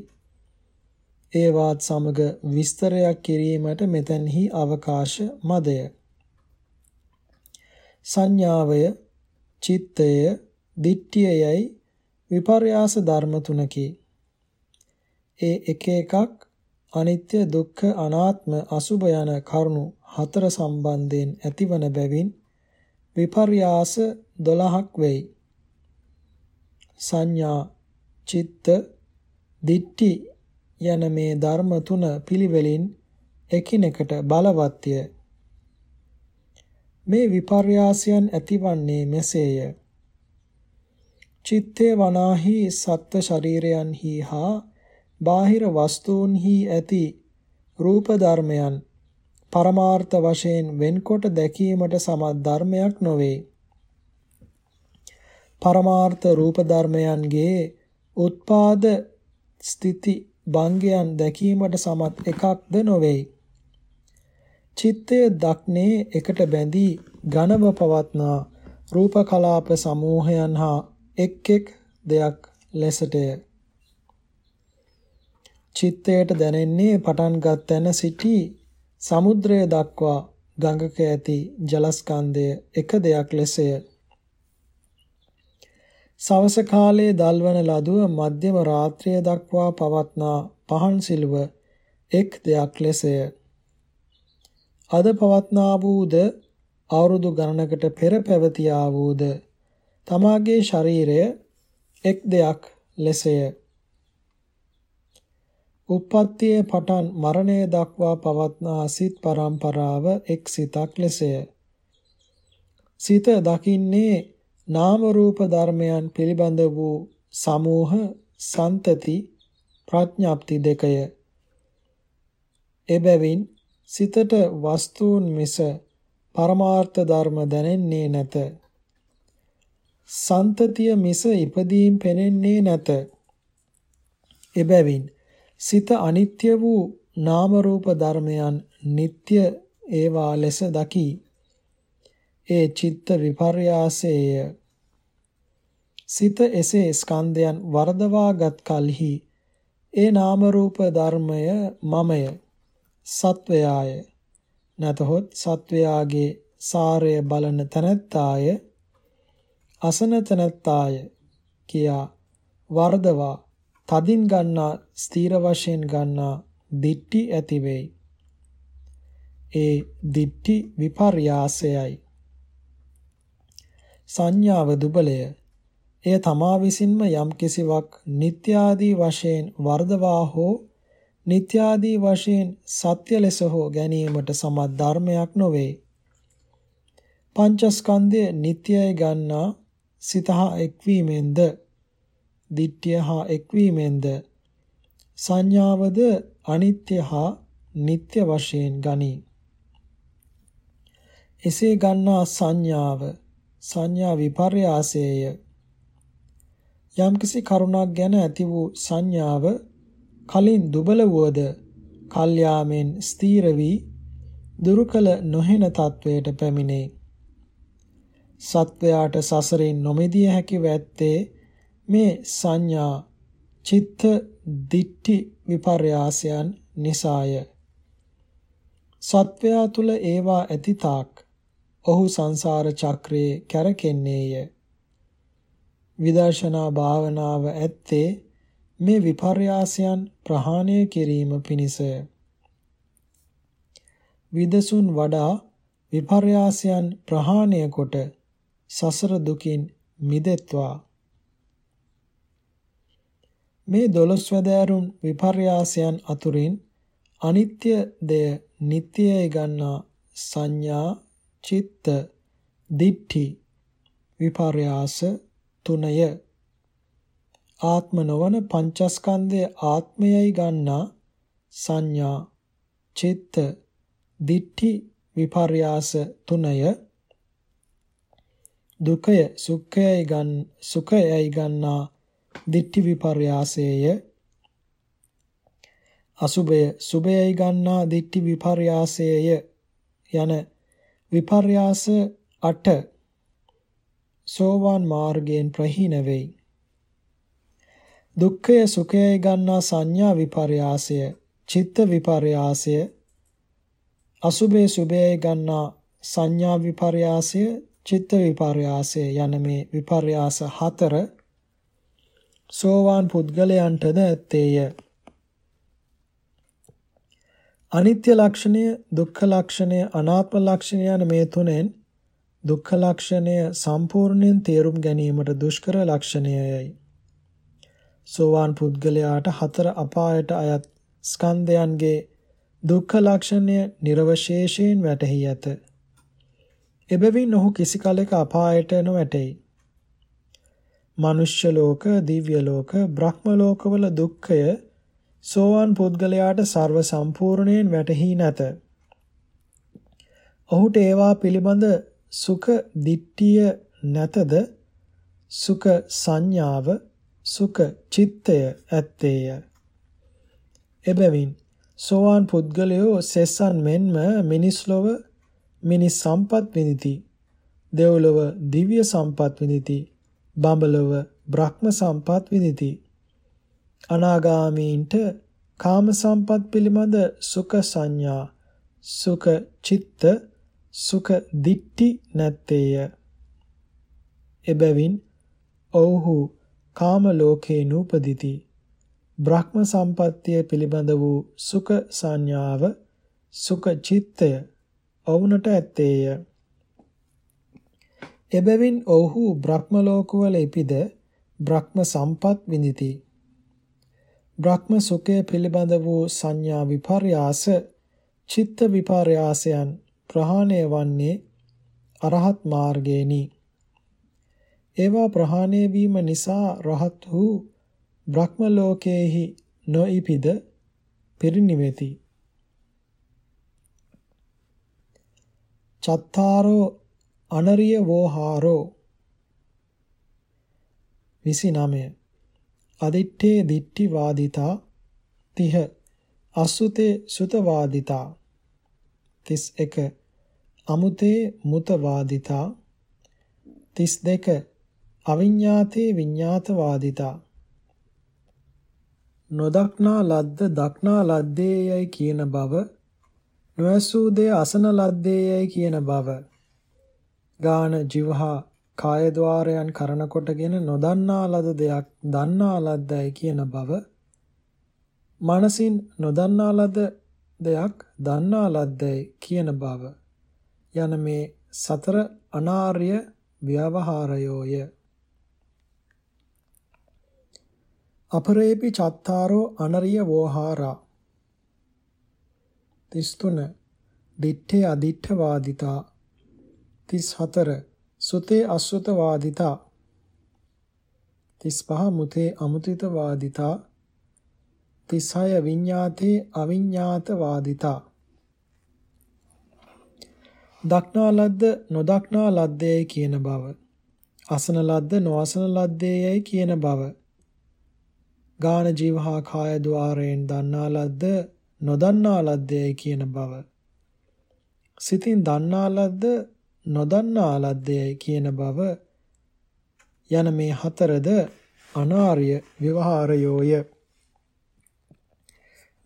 ඒවාත් සමග විස්තරයක් කිරීමට මෙතෙන්හි අවකාශ මදය. සංඥාවය, චිත්තය, දිට්ඨියයි විපර්යාස ධර්ම තුනකි. ඒ එක එකක් අනිත්‍ය දුක්ඛ අනාත්ම අසුභ යන කරුණු හතර සම්බන්ධයෙන් ඇතිවන බැවින් විපර්යාස 12ක් වෙයි. සංඥා චිත්ත දිට්ඨි යන මේ ධර්ම තුන පිළිවෙලින් එකිනෙකට බලවත්ය. මේ විපර්යාසයන් ඇතිවන්නේ මෙසේය. චිත්තේ වනාහි සත්ත්ව ශරීරයන්හි හා බාහිර වස්තුන්හි ඇති රූප ධර්මයන් පරමාර්ථ වශයෙන් වෙන්කොට දැකීමට සමත් ධර්මයක් නොවේ. පරමාර්ථ රූප ධර්මයන්ගේ උත්පාද ස්ථಿತಿ භංගයන් දැකීමට සමත් එකක්ද නොවේ. චිත්තය දක්නේ එකට බැඳී ඝනව පවත්නා රූප කලාප සමූහයන් හා එක් එක් දෙයක් ලෙසටය. චිත්තයට දැනෙන්නේ පටන්ගත් තැන සිටි සමුද්‍රය දක්වා ගඟක ඇති ජලස්කන්ධය එක දෙයක් ලෙසය. සවස කාලයේ දල්වන ලදුව මධ්‍යම රාත්‍රිය දක්වා පවත්නා පහන් සිළුව එක් දෙයක් ලෙසය. අද පවත්නා වූද අවුරුදු ගණනකට පෙර පැවතියා වූද තමාගේ ශරීරය එක් දෙයක් ලෙසය. උප්පත්තියේ පටන් මරණය දක්වා පවත්නා සිත් පරම්පරාව එක් සිතක් ලෙසය. සිත දකින්නේ නාම රූප ධර්මයන් පිළිබඳ වූ සමූහ සන්තති ප්‍රඥාප්ති දෙකය. එබැවින් සිතට වස්තුන් මිස පරමාර්ථ ධර්ම දැනෙන්නේ නැත. සන්තතිය මිස ඉපදීම් පෙනෙන්නේ නැත. එබැවින් සිත අනිත්‍ය වූ නාම රූප ධර්මයන් නিত্য ඒවා ලෙස දකි. ඒ චිත්ත විපර්යාසයේය. සිත එසේ ස්කන්ධයන් වර්ධවාගත් කලෙහි ඒ නාම රූප ධර්මය මමය සත්වයාය නැතහොත් සත්වයාගේ සාරය බලන තනත්තාය අසන තනත්තාය කියා වර්ධවා තදින් ගන්නා ස්ථීර වශයෙන් ගන්නා දිට්ටි ඇති වෙයි. ඒ දිට්ටි විපර්යාසයයි. සංඥාව දුබලය. එය තමා විසින්ම යම් කිසිවක් නිත්‍යාදී වශයෙන් වර්ධවා හෝ නිත්‍යාදී වශයෙන් සත්‍ය ලෙස හෝ ගැනීමට සමත් ධර්මයක් නොවේ. පංචස්කන්ධය නිට්යයි ගන්නා සිතහා එක්වීමෙන්ද දිට්ඨිය හා එක්වීමෙන්ද සංඥාවද අනිත්‍ය හා නিত্য වශයෙන් ගනී. එසේ ගන්නා සංඥාව සංඥා විපර්යාසයේය. යම්කිසි කරුණක් ගැන ඇති වූ සංඥාව කලින් දුබල වූද කල්යාමෙන් ස්ථීර වී දුරු කල නොහෙන තත්වයට පැමිණේ. සත්වයාට සසරින් නොමිදිය හැකි වැත්තේ මේ සංඥා චිත්ත දිට්ඨි විපර්යාසයන් නිසාය. සත්වයා තුල ඒවා ඇති තාක් ඔහු සංසාර චක්‍රයේ කැරකෙන්නේය. විදර්ශනා භාවනාව ඇත්තේ මේ විපර්යාසයන් ප්‍රහාණය කිරීම පිණිසය. විදසුන් වඩා විපර්යාසයන් ප්‍රහාණය කොට සසර දුකින් මිදෙත්වා මේ දොළොස් වැදෑරුම් විපර්යාසයන් අතුරින් අනිත්‍ය දෙය නිට්ටයයි ගන්නා සංඥා චිත්ත දිට්ඨි විපර්යාස තුනය ආත්ම නොවන පංචස්කන්ධය ආත්මයයි ගන්නා සංඥා චිත්ත දිට්ඨි විපර්යාස තුනය දුකය සුඛයයි ගන්න සුඛයයි ගන්නා දිට්ඨි විපර්යාසයේය. අසුභය සුභයයි ගන්නා දිට්ඨි විපර්යාසයේය යන විපර්යාස 8 සෝවාන් මාර්ගයෙන් ප්‍රහීන වෙයි. දුක්ඛය සුඛයයි ගන්නා සංඥා විපර්යාසය චිත්ත විපර්යාසය අසුභේ සුභේ ගන්නා සංඥා විපර්යාසය චිත්ත විපර්යාසය යන මේ විපර්යාස හතර සෝවාන් පුද්ගලයන්ටද ඇත්තේය අනිත්‍ය ලක්ෂණය දුක්ඛ ලක්ෂණය අනාත්ම ලක්ෂණය යන මේ තුනෙන් දුක්ඛ ලක්ෂණය සම්පූර්ණයෙන් තේරුම් ගැනීමට දුෂ්කර ලක්ෂණයයි. සෝවාන් පුද්ගලයාට හතර අපායට අයත් ස්කන්ධයන්ගේ දුක්ඛ ලක්ෂණය නිර්වශේෂයෙන් වැටහි ඇත. එබැවින් ඔහු කිසි කලෙක අපායට නොවැටෙයි. මනුෂ්‍ය ලෝක, දිව්‍ය ලෝක, බ්‍රහ්ම ලෝකවල දුක්ඛය සෝවාන් පුද්ගලයාට ਸਰව සම්පූර්ණයෙන් වැටහි නැත. ඔහුට ඒවා පිළිබඳ සුඛ දිට්ඨිය නැතද සුඛ සංඥාව සුඛ චිත්තය ඇත්තේය. එබැවින් සෝවාන් පුද්ගලයෝ සෙසන් මෙන්ම මිනිස් ලොව මිනිස් සම්පත් විඳಿತಿ. දෙව්ලොව දිව්‍ය සම්පත් විඳಿತಿ. බඹලොව බ්‍රහ්ම සම්පත් විඳಿತಿ. අනාගාමීන්ට කාම සම්පත් පිළිබඳ සුඛ සංඥා, සුඛ චිත්ත, සුඛ දිට්ඨි නැත්තේය. එබැවින් ඔව්හු කාම ලෝකේ නූපදිති. බ්‍රහ්ම සම්පත්තිය පිළිබඳ වූ සුඛ සංඥාව සුඛ චිත්තය ඔවුනට ඇත්තේය. එබැවින් ඔව්හු බ්‍රහ්ම ලෝකවල ඉපිද බ්‍රහ්ම සම්පත් විඳಿತಿ බ්‍රහ්ම සුඛය පිළිබඳ වූ සංඥා විපර්යාස චිත්ත විපර්යාසයන් ප්‍රහාණය වන්නේ අරහත් මාර්ගේනි. ඒවා ප්‍රහාණය වීම නිසා රහත් වූ බ්‍රහ්ම ලෝකයේහි නොඉපිද පිරිනිවෙති. චත්තාරෝ අනරිය වෝහාරෝ 29 අදිත්තේ දිට්ටි වාදිතා 30 අසුතේ සුත වාදිතා 31 අමුතේ මුත වාදිතා 32 අවිඤ්ඤාතේ විඤ්ඤාත වාදිතා නොදක්නා ලද්ද දක්නා ලද්දේයයි කියන බව නොඇසූ දේ අසන ලද්දේයයි කියන බව. ගාන ජීවහා කාය ద్వාරයන් කරන කොටගෙන නොදන්නා ලද දෙයක් දන්නා ලද්දයි කියන බව. මනසින් නොදන්නා ලද දෙයක් දන්නා ලද්දයි කියන බව. යන මේ සතර අනාර්ය ව්‍යවහාරයෝය. අපරේපි චත්තාරෝ අනරිය වෝහාරා. 33 දිත්තේ අදිත්ත වාදිතා 34 සුතේ අසුත වාදිතා 35 මුතේ අමුතිත වාදිතා 36 විඤ්ඤාතේ අවිඤ්ඤාත වාදිතා දක්නා ලද්ද නොදක්නා ලද්දේයි කියන බව. අසන ලද්ද නොඅසන ලද්දේයයි කියන බව. ගාන ජීවහා කාය ద్వාරයෙන් දන්නා ලද්ද නොදන්නා ලද්දේයි කියන බව. සිතින් දන්නා ලද්ද නොදන්නා ලද්දේ කියන බව යන මේ හතරද අනාර්ය විවහාරයෝය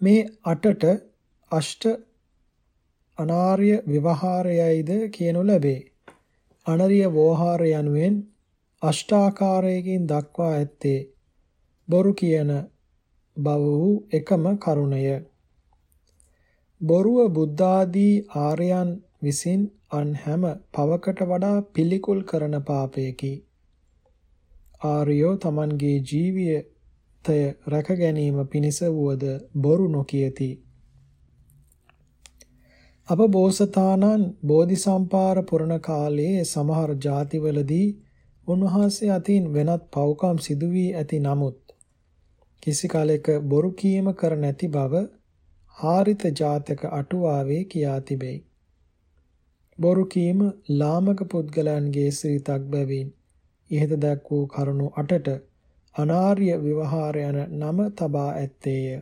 මේ අටට අෂ්ට අනාර්ය විවහාරයයිද කියනු ලැබේ. අනරිය වෝහාර යනුවෙන් අෂ්ටාකාරයකින් දක්වා ඇත්තේ බොරු කියන බව වූ එකම කරුණය බොරුව බුද්ධාදී ආර්යයන් විසින් අන් හැම පවකට වඩා පිළිකුල් කරන පාපයකි. ආර්යෝ Tamanගේ ජීවිතය රැක ගැනීම පිණිස වුවද බොරු නොකියති. අප බෝසතාණන් බෝධිසම්පාර පුරණ කාලයේ සමහර ಜಾතිවලදී උන්වහන්සේ අතින් වෙනත් පව්කම් සිදු වී ඇති නමුත් කිසි කලෙක බොරු කීම කර නැති බව හාරිත ජාතක අටුවාවේ කියා තිබේ. බොරු කීම ලාමක පුද්ගලයන්ගේ සිරිතක් බැවින් ඉහත දැක් වූ කරුණු 8ට අනාර්ය විවහාර යන නම තබා ඇත්තේය.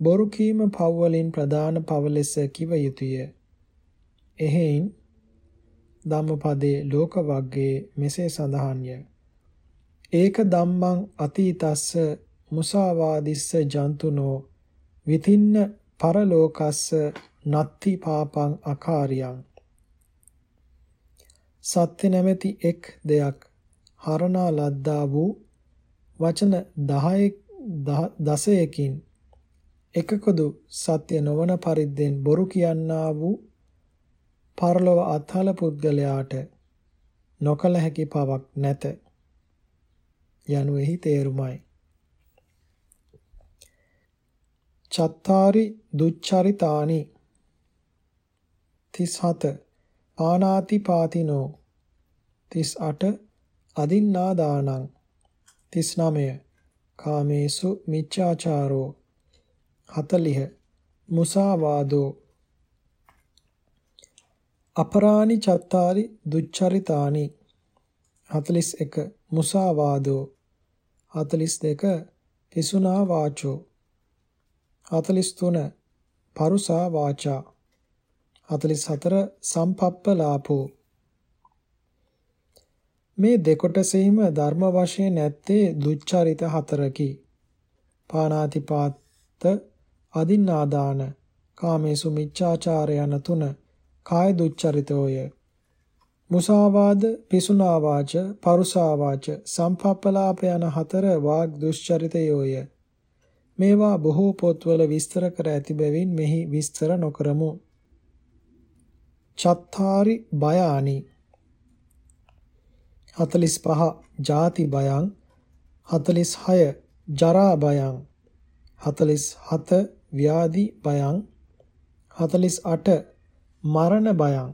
බොරු කීම පව් වලින් ප්‍රධාන පව ලෙස කිව යුතුය. එහෙයින් ධම්මපදයේ ලෝක වග්ගයේ මෙසේ සඳහන්ය. ඒක ධම්මං අතීතස්ස මුසාවාදිස්ස ජන්තුනෝ විතින්න පරලෝකස්ස නත්ති පාපං අකාරියං. සත්‍ය නැමැති එක් දෙයක් හරණා ලද්දා වූ වචන 10 දසයකින් එකකදු සත්‍ය නොවන පරිද්දෙන් බොරු කියන්නා වූ පරලොව අත්හල පුද්ගලයාට නොකල හැකි පවක් නැත. යනුෙහි තේරුමයි. චත්තාරි දුච්චරිතානි. 37 පානාති පාතිනෝ 38 අදින්නා දානං 39 කාමේසු මිච්ඡාචාරෝ. 40 මුසාවාදෝ. අපරාණි චත්තාරි දුච්චරිතානි. 41 මුසාවාදෝ. 42 පිසුනා වාචෝ. 43 පරුසා වාචා. 44 සම්පප්පලාපෝ. මේ දෙකොටසෙහිම ධර්ම වශයෙන් නැත්තේ දුච්චරිත හතරකි. පානාතිපාත අදින්නාදාන කාමේසු මිච්ඡාචාර යන තුන කාය දුච්චරිතෝය. මුසාවාද පිසුනාවාච පරුසාවාච සම්පප්පලාප යන හතර වාග් දුෂ්චරිතයෝය. මේවා බොහෝ පොත්වල විස්තර කර ඇති බැවින් මෙහි විස්තර නොකරමු. චත්තාරි බයානි 45 ජාති බයං 46 ජරා බයං 47 ව්‍යාධි බයං 48 මරණ බයං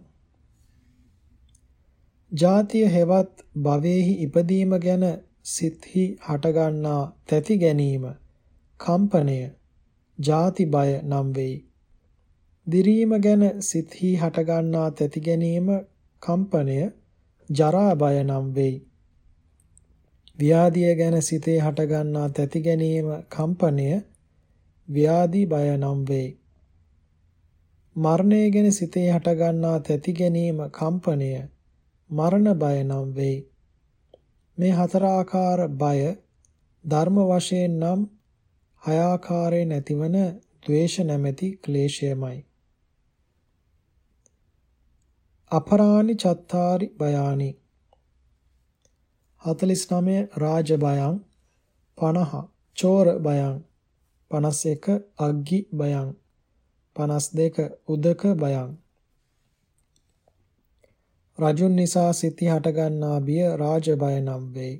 ජාතිය හෙවත් භවයේහි ඉපදීම ගැන සිත්හි හටගන්නා තැති ගැනීම කම්පනය ජාති බය නම් වෙයි. දිරීම ගැන සිත්හි හටගන්නා තැති ගැනීම කම්පනය ජරා බය නම් වෙයි. ව්‍යාධිය ගැන සිතේ හටගන්නා තැති ගැනීම කම්පනය ව්‍යාධි බය නම් වෙයි. මරණය ගැන සිතේ හටගන්නා තැති ගැනීම කම්පනය මරණ බය නම් වෙයි. මේ හතර ආකාර බය ධර්ම වශයෙන් නම් හය ආකාරයෙන් ඇතිවන ද්වේෂ නැමැති ක්ලේශයමයි. අපරාණි චත්තාරි බයානි 49 රාජ බයං 50 චෝර බයං 51 අග්ගි බයං 52 උදක බයං රජුන් නිසා සිටි හටගන්නා බිය රාජ බය නම් වෙයි.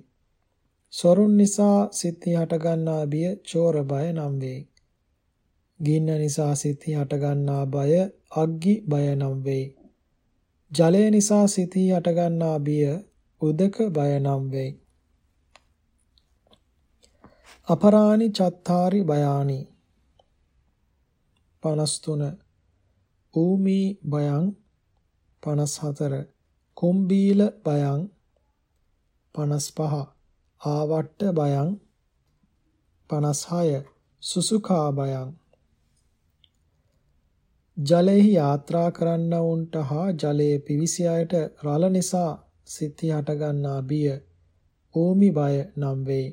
සොරුන් නිසා සිටි හටගන්නා බිය චෝර බය නම් වෙයි. ගින්න නිසා සිටි හටගන්නා බය අග්ගි බය නම් වෙයි. ජලය නිසා සිටි හටගන්නා බිය උදක බය නම් වෙයි. අපරාණි චත්තාරි බයානි 53 ඌමි බයං 54 කුම්බීල බයං 55 ආවට්ට බයං 56 සුසුකා බයං ජලෙහි යාත්‍රා කරන්නවුන්ට හා ජලයේ පිවිසි අයට රළ නිසා සිත්හි හටගන්නා බිය ඕමි බය නම් වෙයි.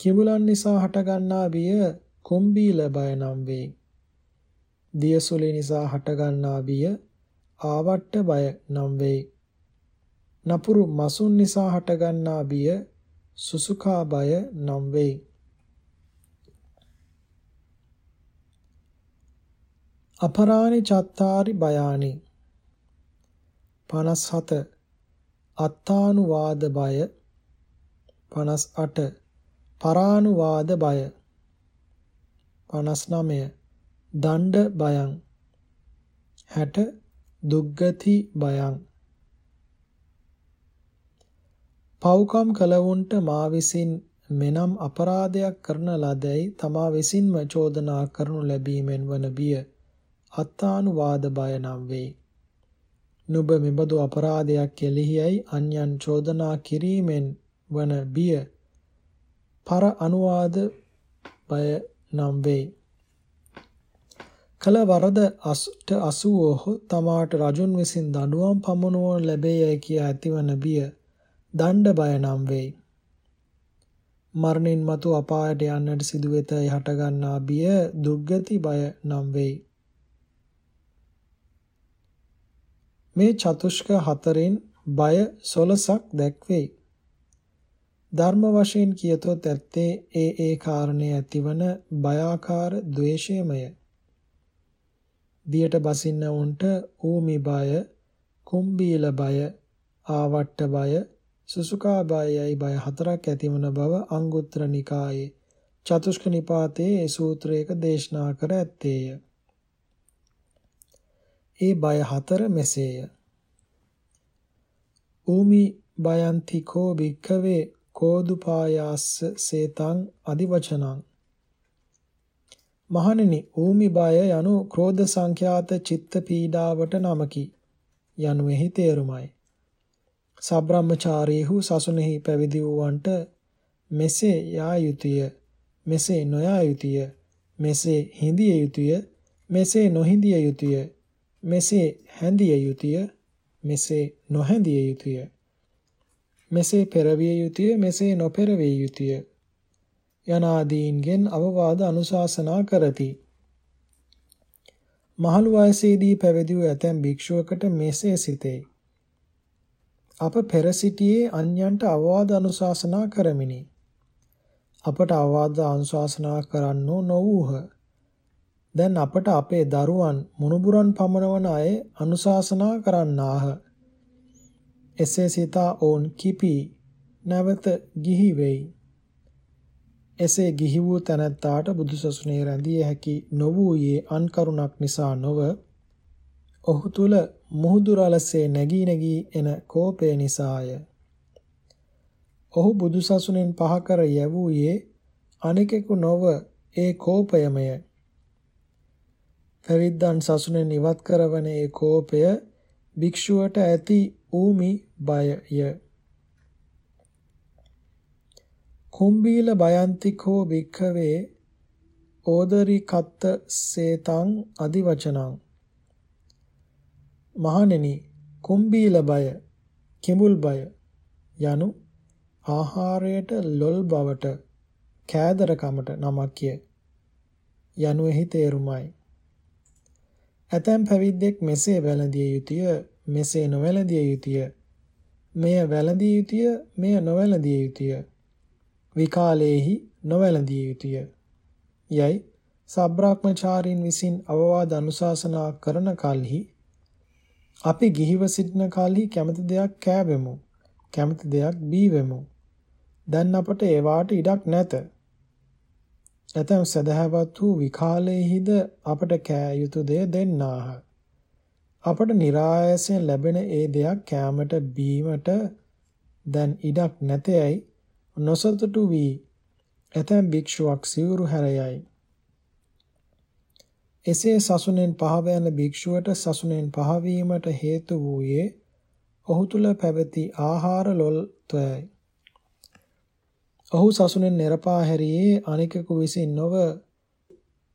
කිඹුලන් නිසා හටගන්නා බිය කුම්බීල බය නම් වෙයි. දියසුලි නිසා හටගන්නා බිය ආවට්ට බය නම් වෙයි. නපුරු මසුන් නිසා හටගන්නා බිය සුසුකා බය නම් වෙයි. අපරාණි චත්තාරි බයානි 57 අත්තානුවාද බය. 58 පරානුවාද බය. 59 දණ්ඩ බයං. 60 දුග්ගති බයං පව්කම් කලවුන්ට මා විසින් මෙනම් අපරාධයක් කරන ලදැයි තමා විසින්ම චෝදනා කරනු ලැබීමෙන් වන බිය අත්තානුවාද බය නම් වෙයි. නුඹ මෙබඳු අපරාධයක් කෙලිහියයි අන්‍යයන් චෝදනා කිරීමෙන් වන බිය පර අනුවාද බය නම් වෙයි. කල වරද අස්ට අසුවෝහ තමාට රජුන් විසින් දඬුවම් පමුණුවන ලැබේ යයි කියා ඇතිවන බිය දණ්ඩ බය නම් වෙයි. මරණින් මතු අපායට යන්නට සිදු වෙතයි හටගන්නා බිය දුක්ගති බය නම් වෙයි. මේ චතුෂ්ක හතරෙන් බය 16ක් දැක්වෙයි. ධර්ම වශයෙන් කියතොත් ඇත්තේ ඒ ඒ කාරණේ ඇතිවන බයාකාර ද්වේෂයමය. දියට බසින්න උන්ට ඌමි බය, කුම්බීල බය, ආවට්ට බය, සුසුකා බයයි බය හතරක් ඇතිවන බව අංගුත්තර නිකායේ චතුෂ්ක නිපාතයේ සූත්‍රයක දේශනා කර ඇත්තේය. ඒ බය හතර මෙසේය. ඌමි බයන්තිකෝ භික්ඛවේ කෝදුපායාස්ස සේතං අදිවචනං මහණෙනි ඌමි බය යනු ක්‍රෝධ සංඛ්‍යාත චිත්ත පීඩාවට නමකි. යනුෙහි තේරුමයි. සබ්‍රාහ්මචාරීහු සසුනේහි පැවිදි වූවන්ට මෙසේ යා යුතුය මෙසේ නොයා යුතුය මෙසේ හිඳිය යුතුය මෙසේ නොහිඳිය යුතුය මෙසේ හැඳිය යුතුය මෙසේ නොහැඳිය යුතුය මෙසේ පෙරවිය යුතුය මෙසේ නොපෙරවිය යුතුය. යනාදීන්ගෙන් අවවාද අනුශාසනා කරති මහලු වයසේදී පැවිදි වූ ඇතැම් භික්ෂුවකට මෙසේ සිතේ අප පෙර සිටියේ අන්‍යයන්ට අවවාද අනුශාසනා කරමිනි. අපට අවවාද අනුශාසනා කරන්නෝ නොවූහ. දැන් අපට අපේ දරුවන් මුණුබුරන් පමනවන අය අනුශාසනා කරන්නාහ. එසේ සිතා ඔවුන් කිපි නැවත ගිහි වෙයි. එසේ ගිහි වූ තැනැත්තාට බුදුසසුනේ රැඳිය හැකි නොවූයේ අන් කරුණක් නිසා නොව ඔහු තුල මුහුදු රළසේ නැගී නැගී එන කෝපය නිසාය. ඔහු බුදුසසුනෙන් පහ කර යැවූයේ අනිකෙකු නොව ඒ කෝපයමය. පැවිද්දන් සසුනෙන් ඉවත් කරවන ඒ කෝපය භික්ෂුවට ඇති ඌමි බයය. කුම්බීල බයන්තිකෝ භික්ඛවේ ඕදරි කත්ත සේතං අදිවචනං. මහණෙනි කුම්බීල බය කිඹුල් බය යනු ආහාරයට ලොල් බවට කෑදරකමට නමක්ය යනුෙහි තේරුමයි. ඇතැම් පැවිද්දෙක් මෙසේ වැළඳිය යුතුය මෙසේ නොවැළඳිය යුතුය. මෙය වැළඳිය යුතුය මෙය නොවැළඳිය යුතුය. විකාලේහි නොවැළඳිය යුතුය යයි සබ්‍රාක්‍මචාරින් විසින් අවවාද අනුශාසනා කරන කලෙහි අපි ගිහිව සිටින කලෙහි කැමති දෙයක් කෑවෙමු. කැමති දෙයක් බීවෙමු. දැන් අපට ඒවාට ඉඩක් නැත. ඇතැම් සදහැවත් වූ විකාලයේහිද අපට කෑ යුතු දෙය දෙන්නාහ. අපට નિરાයසයෙන් ලැබෙන ඒ දෙයක් කෑමට බීමට දැන් ඉඩක් නැතේයි නොසතුටු වී ඇතැම් භික්ෂුවක් සිවුරු හැරයයි. එසේ සසුනෙන් පහව යන භික්ෂුවට සසුනෙන් පහවීමට හේතු වූයේ ඔහු තුල පැවති ආහාර ලොල්ත්වයයි. ඔහු සසුනෙන් නිරපා හැරියේ අනිකෙකු විසින් නොව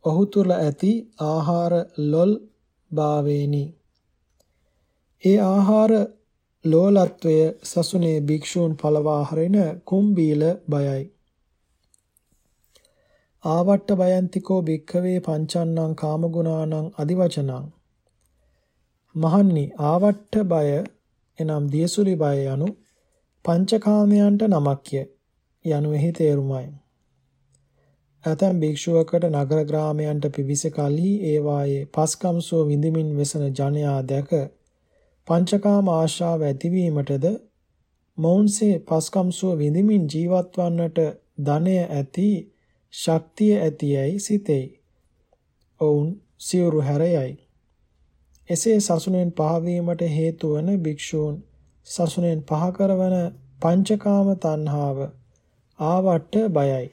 ඔහු තුල ඇති ආහාර ලොල් භාවේනි. ඒ ආහාර ලෝලත්වය සසුනේ භික්ෂූන් පළවා හරින කුම්බීල බයයි. ආවට්ට බයන්තිකෝ භික්ඛවේ පංචන්නං කාමගුණානං අදිවචනං මහන්නි ආවට්ට බය එනම් දියසුලි බය යනු පංචකාමයන්ට නමක්ය යනුෙහි තේරුමයි ඇතැම් භික්ෂුවකට නගර ග්‍රාමයන්ට පිවිස කලී ඒවායේ පස්කම්සෝ විඳිමින් වෙසන ජනයා දැක පංචකාම ආශාව ඇතිවීමටද මොවුන්සේ පස්කම්සුව විඳිමින් ජීවත් වන්නට ධනය ඇති ශක්තිය ඇතියයි සිතෙයි. ඔවුන් සිවුරු හැරයයි. එසේ සසුනෙන් පහවීමට හේතු වන භික්ෂූන් සසුනෙන් පහ කරවන පංචකාම තණ්හාව ආවට්ට බයයි.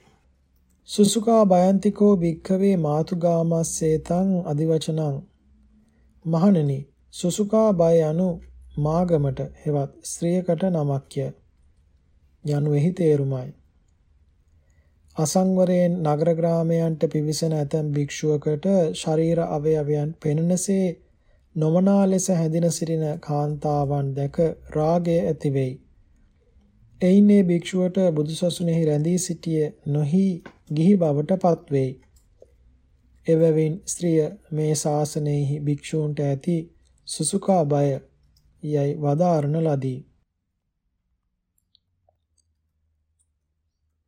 සුසුකා බයන්තිකෝ භික්ඛවේ මාතුගාමස්සේතං අදිවචනං මහණෙනි සුසුකා බය anu මාගමට හෙවත් ස්ත්‍රියකට නමක්ය යනුෙහි තේරුමයි අසංවරයෙන් නගර ග්‍රාමයන්ට පිවිසෙන ඇතැම් භික්ෂුවකට ශරීර අවයවයන් පෙනෙනසේ නොමනා ලෙස හැඳින සිටින කාන්තාවන් දැක රාගය ඇති වෙයි. එයින් ඒ භික්ෂුවට බුදුසසුනේහි රැඳී සිටියේ නොහි ගිහි බවට පත්වෙයි. එබැවින් ස්ත්‍රිය මේ ශාසනයෙහි භික්ෂූන්ට ඇති සුසුකා බය යයි වදාරන ලදී.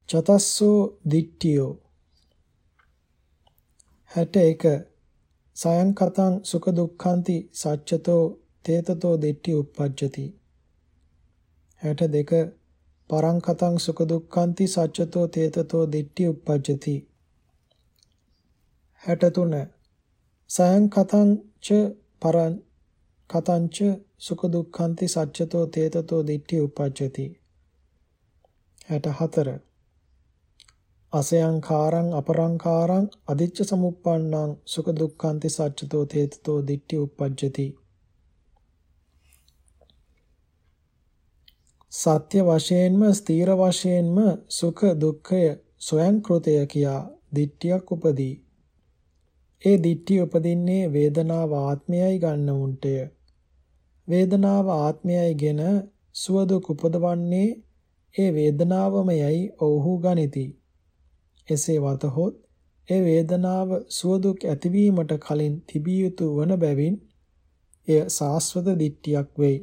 චතස්සෝ දිට්ඨියෝ. 61 සයං කතං සුඛ දුක්ඛන්ති සච්චතෝ තේතතෝ දිට්ඨි uppajjati 62 පරං කතං සුඛ දුක්ඛන්ති සච්චතෝ තේතතෝ දිට්ඨි uppajjati 63 සයං කතං ච පරං කතං ච සුඛ දුක්ඛන්ති සච්චතෝ තේතතෝ දිට්ඨි uppajjati 64 අසයංකාරං අපරංකාරං අදිච්ච සමුප්පන්නං සුඛ දුක්ඛන්ති සච්චතෝ තේතතෝ දිට්ඨි uppajjati සත්‍ය වශයෙන්ම ස්ථීර වශයෙන්ම සුඛ දුක්ඛය සොයන් කෘතය කියා දිට්ඨියක් උපදී. ඒ දිට්ඨිය උපදින්නේ වේදනාව ආත්මයයි ගන්නවුන්ටය. වේදනාව ආත්මයයිගෙන සුවදුක් උපදවන්නේ ඒ වේදනාවමයයි ඔවුහු ගනිති. එසේ වතහොත් ඒ වේදනාව සුවදුක් ඇතිවීමට කලින් තිබිය යුතු වන බැවින් එය සාස්වත දිට්ඨියක් වෙයි.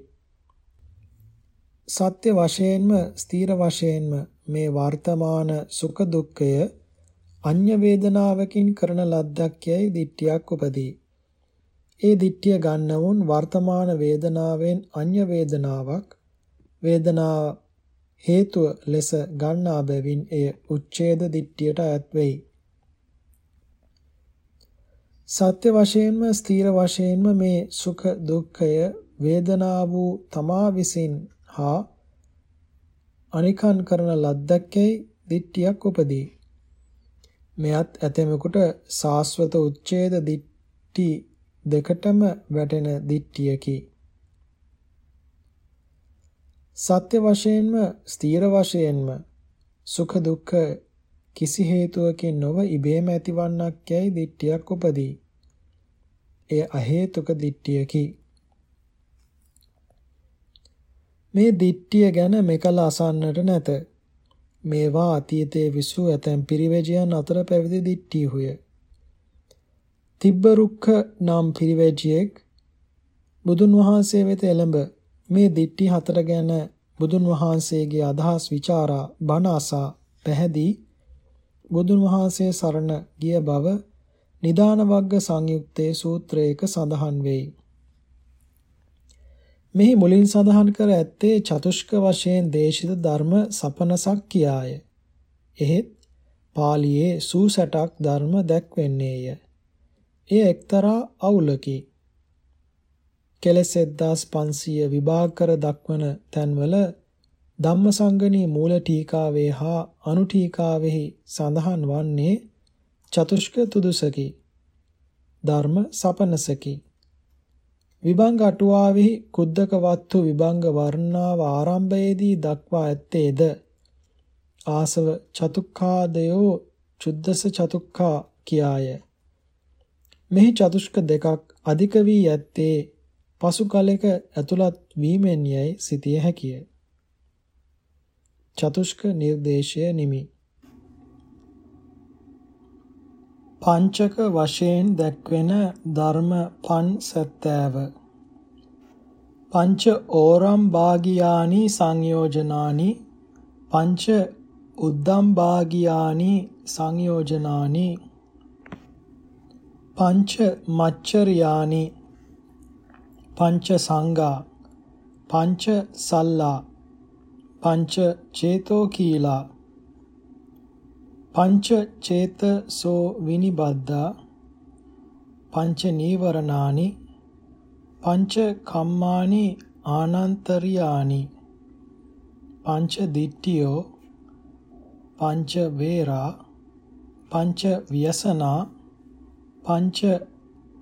සත්‍ය වශයෙන්ම ස්ථීර වශයෙන්ම මේ වර්තමාන සුඛ දුක්ඛය අඤ්‍ය වේදනාවකින් කරන ලද්දක් යයි දිට්ඨියක් උපදී. ඒ දිට්ඨිය ගන්නවුන් වර්තමාන වේදනාවෙන් අඤ්‍ය වේදනාවක් වේදනා හේතුව ලෙස ගන්නා බැවින් එය උච්ඡේද දිට්ඨියට අයත් වෙයි. සත්‍ය වශයෙන්ම ස්ථීර වශයෙන්ම මේ සුඛ දුක්ඛය වේදනා වූ තමා විසින් හා අනිකන් කරන ලද්දක්යයි දිට්ඨියක් උපදී. මෙයත් ඇතෙමෙකුට සාස්වත උච්ඡේද දිට්ටි දෙකටම වැටෙන දිට්ටියකි. සත්‍ය වශයෙන්ම ස්ථීර වශයෙන්ම සුඛ දුක්ඛ කිසි හේතුවකින් නොව ඉබේම ඇතිවන්නක් යයි දිට්ටියක් උපදී. එය අහේතුක දිට්ටියකි. මේ දිට්ටිය ගැන මෙකල අසන්නට නැත. මේවා අතීතයේ විසූ ඇතැම් පිරිවැජියන් අතර පැවිදි දිට්ඨියුය. තිබ්බරුක්ඛ නම් පිරිවැජියෙක් බුදුන් වහන්සේ වෙත එළඹ මේ දිට්ඨි හතර ගැන බුදුන් වහන්සේගේ අදහස් ਵਿਚාරා බණ අසා පැහැදී බුදුන් වහන්සේ සරණ ගිය බව නිදාන වග්ග සංයුත්තේ සූත්‍රයක සඳහන් වෙයි. මෙහි මුලින් සඳහන් කර ඇත්තේ චතුෂ්ක වශයෙන් දේශිත ධර්ම සපනසක් කියාය. එහෙත් පාලියේ සූසටක් ධර්ම දැක්වෙන්නේය. එය එක්තරා අවුලකි. කෙලෙස් 1500 විභාග කර දක්වන තැන්වල ධම්මසංගණී මූල ටීකාවේ හා අනු ටීකාවෙහි සඳහන් වන්නේ චතුෂ්ක තුදුසකි. ධර්ම සපනසකි. විභංග අටුවාවෙහි කුද්දක වත්තු විභංග වර්ණාව ආරම්භයේදී දක්වා ඇත්තේද ආසව චතුක්ඛාදයෝ චුද්දස චතුක්ඛා කියාය. මෙහි චතුෂ්ක දෙකක් අධික වී ඇත්තේ පසු කලෙක ඇතුළත් වීමෙන් යයි සිතිය හැකිය. චතුෂ්ක නිර්දේශය නිමි. පංචක වශයෙන් දැක්වෙන ධර්ම පන් සැත්තෑව පංච ඕරම් භාගියානි සංයෝජනානි පංච උද්දම් භාගියානි සංයෝජනානි පංච මච්චරියානි පංච සංඝා පංච සල්ලා පංච චේතෝ කීලා පංච චේතසෝ විනිබද්දා පංච නීවරණානි පංච කම්මානි ආනන්තරියානි පංච දිට්ඨියෝ පංච වේරා පංච ව්‍යසනා පංච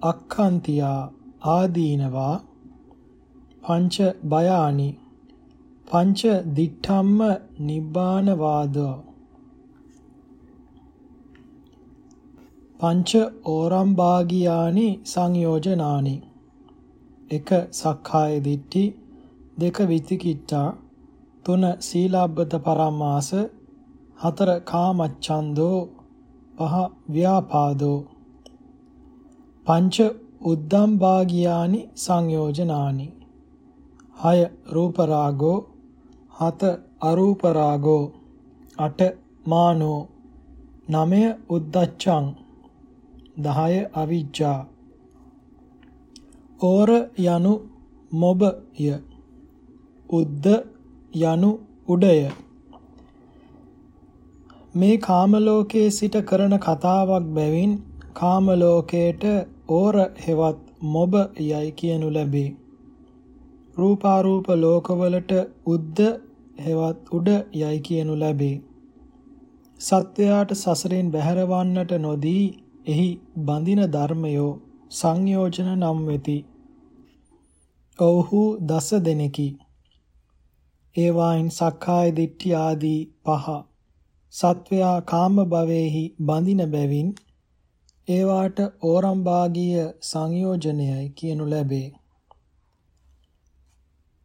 අක්ඛන්තියා ආදීනවා පංච බයානි පංච දිඨම්ම නිබ්බාන වාදෝ පංච ඕරම්භාගියානි සංයෝජනානි. එක සක්කාය දිට්ඨි දෙක විතිකිට්ඨා තුන සීලාබ්බත පරාමාස හතර කාමච්ඡන්தோ පහ ව්‍යාපාදෝ. පංච උද්දම් භාගියානි සංයෝජනානි. හය රූප රාගෝ හත අරූප රාගෝ අට මානෝ නමය උද්දච්චං 10 අවිජ්ජා. ඕර යනු මොබය උද්ද යනු උඩය. මේ කාම ලෝකයේ සිට කරන කතාවක් බැවින් කාම ලෝකයට ඕර හෙවත් මොබ යයි කියනු ලැබේ රූපාරූප ලෝකවලට උද්ද හෙවත් උඩ යයි කියනු ලැබේ සත්වයාට සසරෙන් බැහැරවන්නට නොදී එහි බඳින ධර්මයෝ සංයෝජන නම් වෙති. ඔව්හු දස දෙනෙකි. ඒවායින් සක්කාය දිට්ඨි ආදී පහ සත්වයා කාම භවයේහි බඳින බැවින් ඒවාට ඕරම්භාගීය සංයෝජනයයි කියනු ලැබේ.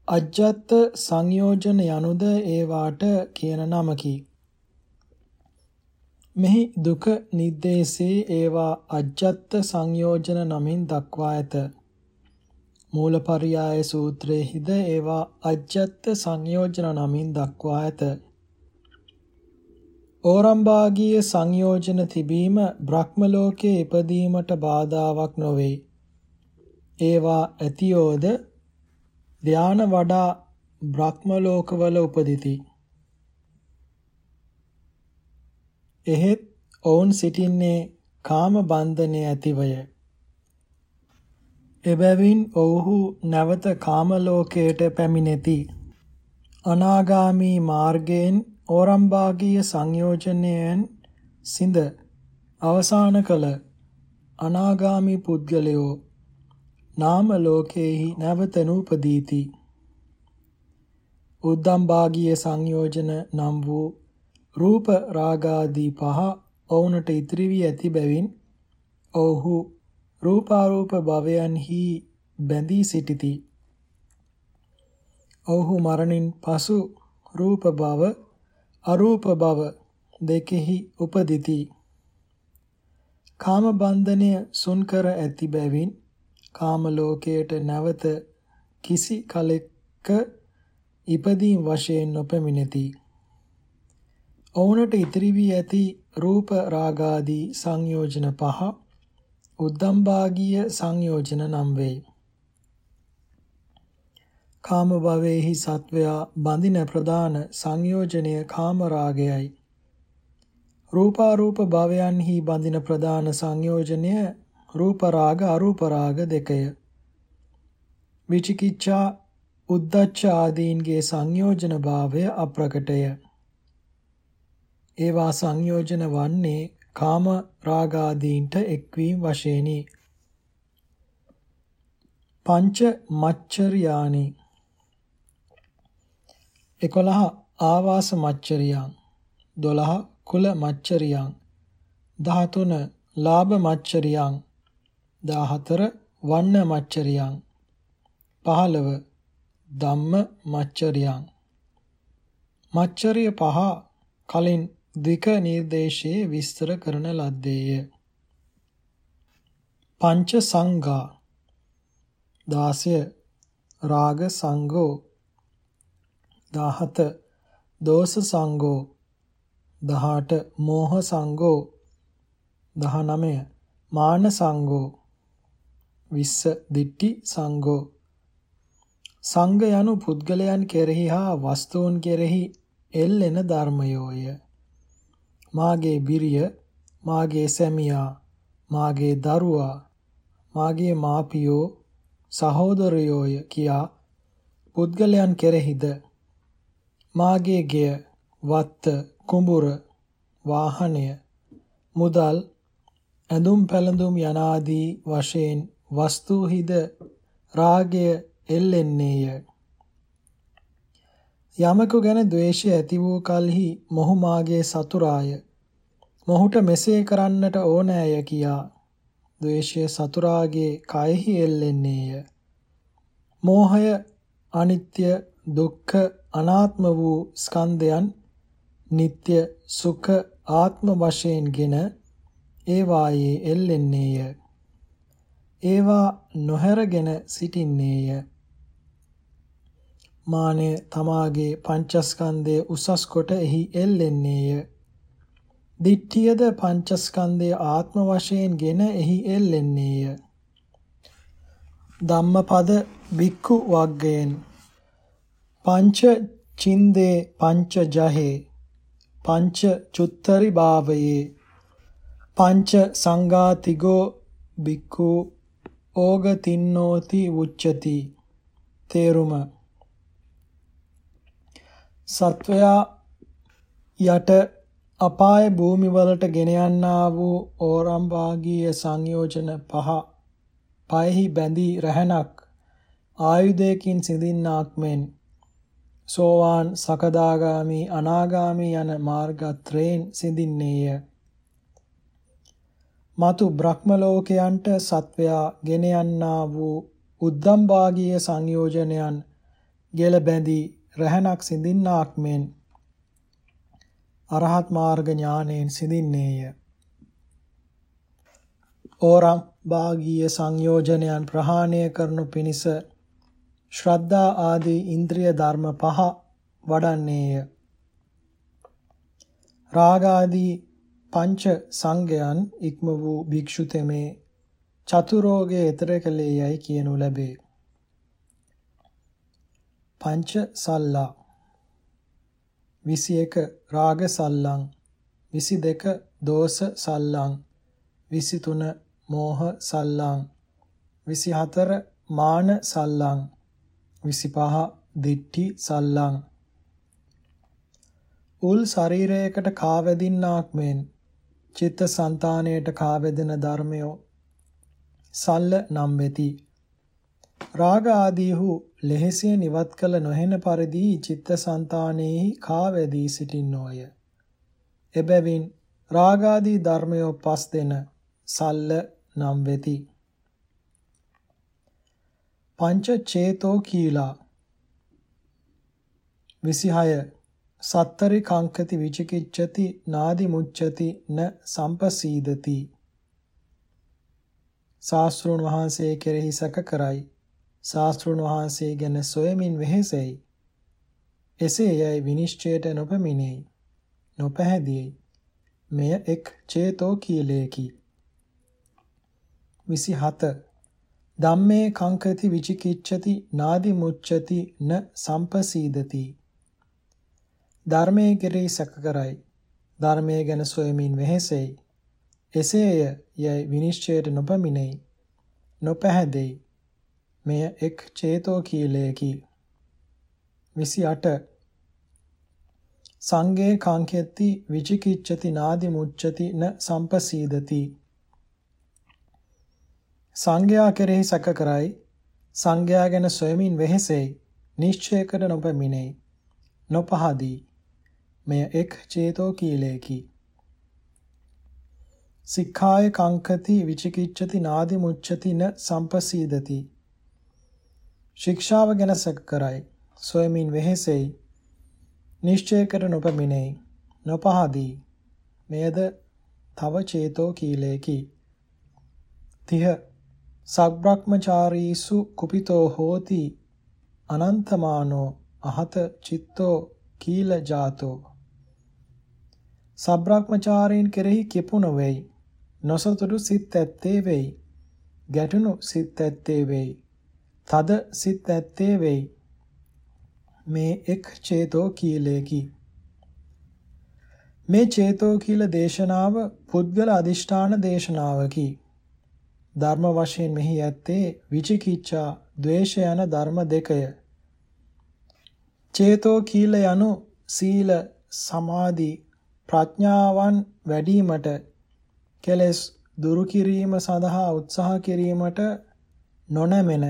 අජ්ජත් සංයෝජන යනුද ඒවාට කියන නමකි. මෙහි දුක නිද්දේශේ ඒවා අජ්ජත් සංයෝජන නමින් දක්වා ඇත. මූලපරියාය සූත්‍රයේහිද ඒවා අජ්ජත් සංයෝජන නමින් දක්වා ඇත. ඕරම්භාගීය සංයෝජන තිබීම බ්‍රහ්ම ලෝකයේ ඉපදීමට බාධාවක් නොවේ. ඒවා ඇතියෝද ධාන වඩා බ්‍රහ්ම ලෝකවල උපදිති. එහෙත් ඔවුන් සිටින්නේ කාම බන්ධනය ඇතිවය. එබැවින් ඔවුහු නැවත කාම ලෝකයට පැමිණෙති. අනාගාමී මාර්ගයෙන් ඕරම්භාගීය සංයෝජනයෙන් සිඳ අවසාන කළ අනාගාමී පුද්ගලයෝ නාම ලෝකේහි නැවත නූපදීති. උද්දම්භාගීය සංයෝජන නම් වූ රූප රාගාදී පහ ඔවුන්ට ඉතිරි වී ඇති බැවින් ඔව්හු රූපාරූප භවයන්හි බැඳී සිටිති. ඔව්හු මරණින් පසු රූප භව අරූප භව දෙකෙහි උපදිති. කාම බන්ධනය සුන් කර ඇති බැවින් කාම ලෝකයට නැවත කිසි කලෙක ඉපදීම් වශයෙන් නොපැමිණෙති. ඔවුනට ඉතිරි වී ඇති රූප රාගාදී සංයෝජන පහ උද්දම්භාගීය සංයෝජන නම් වෙයි. කාම භවයේහි සත්වයා බඳින ප්‍රධාන සංයෝජනය කාම රාගයයි. රූපාරූප භවයන්හි බඳින ප්‍රධාන සංයෝජනය රූප රාග අරූප රාග දෙකය. විචිකිච්ඡා උද්දච්ච ආදීන්ගේ සංයෝජන භාවය අප්‍රකටය. ඒවා සංයෝජන වන්නේ කාම රාගාදීන්ට එක්වීම වශයෙනි. පංච මච්චරියානි 11 ආවාස මච්චරියං 12 කුල මච්චරියං 13 ලාභ මච්චරියං 14 වන්න මච්චරියං 15 ධම්ම මච්චරියං මච්චරිය පහ කලින් ද්වික නිර්දේශයේ විස්තර කරන ලද්දේය. පංච සංඝා 16 රාග සංඝෝ 17 දෝෂ සංඝෝ 18 මෝහ සංඝෝ 19 මාන සංඝෝ 20 දිට්ඨි සංඝෝ. සංඝ යනු පුද්ගලයන් කෙරෙහි හා වස්තුන් කෙරෙහි එල්ලෙන ධර්මයෝය. මාගේ බිරිය, මාගේ සැමියා, මාගේ දරුවා, මාගේ මාපියෝ, සහෝදරයෝය කියා පුද්ගලයන් කෙරෙහිද මාගේ ගෙය, වත්ත, කුඹුර, වාහනය, මුදල්, ඇඳුම් පැළඳුම් යනාදී වශයෙන් වස්තුහිද රාගය එල්ලෙන්නේය. යමකු ගැන ද්වේෂය ඇති වූ කලෙහි මොහු මාගේ සතුරාය මොහුට මෙසේ කරන්නට ඕනෑය කියා ද්වේෂය සතුරාගේ කයෙහි එල්ලෙන්නේය. මෝහය අනිත්‍ය දුක්ඛ අනාත්ම වූ ස්කන්ධයන් නিত্য සුඛ ආත්ම වශයෙන්ගෙන ඒ වායේ එල්ලෙන්නේය. ඒවා නොහැරගෙන සිටින්නේය. මානය තමාගේ පංචස්කන්ධය උසස් කොට එහි එල්ලෙන්නේය. දිට්ඨියද පංචස්කන්ධය ආත්ම වශයෙන්ගෙන එහි එල්ලෙන්නේය. ධම්මපද බික්ඛු වග්ගයෙන් පංච චින්දේ පංච ජහේ පංච චුත්තරි භාවයේ පංච සංඝාතිගෝ බික්ඛු ඕග තින්නෝති උච්චති. තේරුම. සත්වයා යට අපාය භූමි වලට ගෙන යන්නා වූ ඕරම්භාගීය සංයෝජන පහ පයෙහි බැඳී රැහනක් ආයුධයකින් සිඳින්නාක් මෙන් සෝවාන් සකදාගාමි අනාගාමි යන මාර්ගත්‍රයෙන් සිඳින්නේය. මතු බ්‍රහ්ම ලෝකයන්ට සත්වයා ගෙන යන්නා වූ උද්දම්භාගීය සංයෝජනයන් ගෙල බැඳී රැහනක් සිඳින්නාක් මෙන් අරහත් මාර්ග ඥානයෙන් සිඳින්නේය. ඕරම් භාගීය සංයෝජනයන් ප්‍රහාණය කරනු පිණිස ශ්‍රද්ධා ආදී ඉන්ද්‍රිය ධර්ම පහ වඩන්නේය. රාග ආදී පංච සංගයන් ඉක්ම වූ භික්ෂු තෙමේ චතුරෝගේ ඊතර කලේ යයි කියනු ලැබේ. පංච සල්ලා. 21 රාග සල්ලං. 22 දෝෂ සල්ලං. 23 මෝහ සල්ලං. 24 මාන සල්ලං. 25 දිට්ඨි සල්ලං. උල් ශරීරයකට කාවැදින්නාක් මෙන් චිත්ත સંතාණයට කාවැදෙන ධර්මයෝ සල්ල නම් වෙති. රාග ආදීහු ලෙහෙසියෙන් ඉවත් කළ නොහෙන පරිදි චිත්ත સંතානෙහි කාවැදී සිටින්නෝය. එබැවින් රාගාදී ධර්මයෝ පස් දෙන සල්ල නම් වෙති. පංච චේතෝ කීලා 26 සත්තරි කංකති විචිකිච්ඡති නාදි මුච්ඡති න සම්පසීදති. ශාස්ත්‍රුන් වහන්සේ කෙරෙහි සැක කරයි. ශාස්ත්‍රුන් වහන්සේ ගැන සොයමින් වෙහෙසෙයි. එසේ යයි විනිශ්චයට නොපමිනෙයි. නොපැහැදියි මෙය එක් චේතෝ කීලයකි. 27 ධම්මේ කංකති විචිකිච්ඡති නාදි මුච්ඡති න සම්පසීදති. ධර්මයේ කෙරෙහි සැක කරයි. ධර්මයේ ගැන සොයමින් වෙහෙසෙයි. එසේය යයි විනිශ්චයට නොපමිනෙයි. නොපැහැදෙයි. මෙය එක් චේතෝ කීලයකි. 28 සංගේ කාංකෙත්ති විචිකිච්ඡති නාදි මුච්ඡති න සම්පසීදති. සංඝයා කෙරෙහි සැක කරයි. සංඝයා ගැන සොයමින් වෙහෙසෙයි. නිශ්චයකට නොපැමිණෙයි. නොපහදී. මෙය එක් චේතෝ කීලයකි සික්ඛාය කංකති විචිකිච්ඡති නාදි මුච්ඡති න සම්පසීදති. ශික්ෂාව ගැන සැක කරයි. සොයමින් වෙහෙසෙයි. නිශ්චයකට නොපැමිණෙයි. නොපහදී. මෙයද තව චේතෝ කීලයකි 30 සබ්‍රක්‍මචාරීසු කුපිතෝ හෝති අනන්තමානෝ අහත චිත්තෝ කීල ජාතෝ. සබ්‍රක්‍මචාරීන් කෙරෙහි කිපුණ වෙයි. නොසතුටු සිත් ඇත්තේ වෙයි. ගැටුණු සිත් ඇත්තේ වෙයි. තද සිත් ඇත්තේ වෙයි. මේ එක් චේතෝ කීලයකි මේ චේතෝ කීල දේශනාව පුද්ගල අදිෂ්ඨාන දේශනාවකි. ධර්ම වශයෙන් මෙහි ඇත්තේ විචිකිච්ඡා, ද්වේෂ යන ධර්ම දෙකය. චේතෝ කීල යනු සීල, සමාධි, ප්‍රඥාවන් වැඩිවීමට කෙලෙස් දුරු කිරීම සඳහා උත්සාහ කිරීමට නොනැමෙන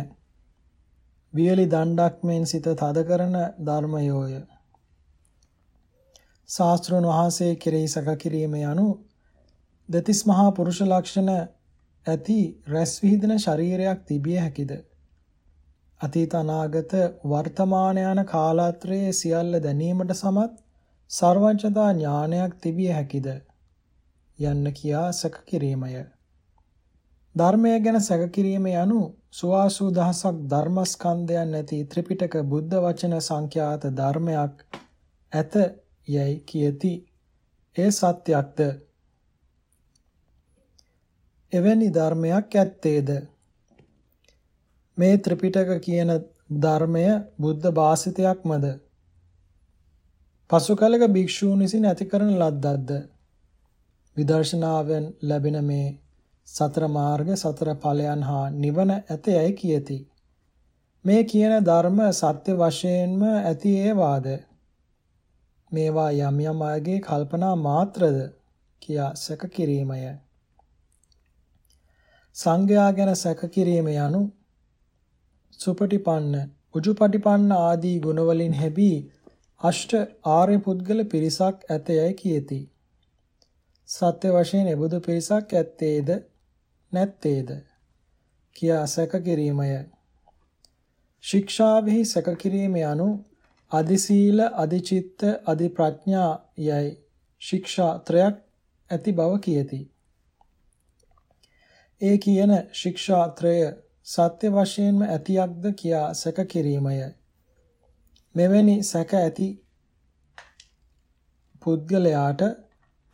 වියලි දණ්ඩක් මෙන් සිත තද කරන ධර්මයෝය. ශාස්ත්‍රඥ වහන්සේ කෙරෙහි සැක කිරීම යනු දතිස් මහා පුරුෂ ලක්ෂණ ඇති රැස් විහිදෙන ශරීරයක් තිබිය හැකිද? අතීත අනාගත වර්තමාන යන කාලාත්‍රයේ සියල්ල දැනීමට සමත් සර්වඥතා ඥානයක් තිබිය හැකිද යන්න කියා සැක කිරීමය. ධර්මය ගැන සැක කිරීම යනු සුවාසු දහසක් ධර්මස්කන්ධයන් නැති ත්‍රිපිටක බුද්ධ වචන සංඛ්‍යාත ධර්මයක් ඇත යයි කියති. ඒ සත්‍යක්ද? එවැනි ධර්මයක් ඇත්තේද? මේ ත්‍රිපිටක කියන ධර්මය බුද්ධ භාසිතයක්මද? පසු කලක භික්ෂූන් විසින් ඇති කරන ලද්දක්ද? විදර්ශනාවෙන් ලැබෙන මේ සතර මාර්ග සතර ඵලයන් හා නිවන ඇතයයි කියති. මේ කියන ධර්ම සත්‍ය වශයෙන්ම ඇති ඒවාද? මේවා යම් යම් අයගේ කල්පනා මාත්‍රද කියා සැක කිරීමය. සංඝයා ගැන සැක කිරීම යනු සුපටිපන්න උජුපටිපන්න ආදී ගුණවලින් හැබී අෂ්ට ආර්ය පුද්ගල පිරිසක් ඇතයයි කියති. සත්‍ය වශයෙන් එබඳු පිරිසක් ඇත්තේද නැත්තේද කියා සැක කිරීමය. ශික්ෂාවෙහි සැක කිරීම යනු අදි සීල අදි චිත්ත අදි ප්‍රඥා යයි ශික්ෂා ත්‍රයක් ඇති බව කියති. ඒ කියන ශික්ෂා ත්‍රය සත්‍ය වශයෙන්ම ඇතියක්ද කියා සැක කිරීමය. මෙවැනි සැක ඇති පුද්ගලයාට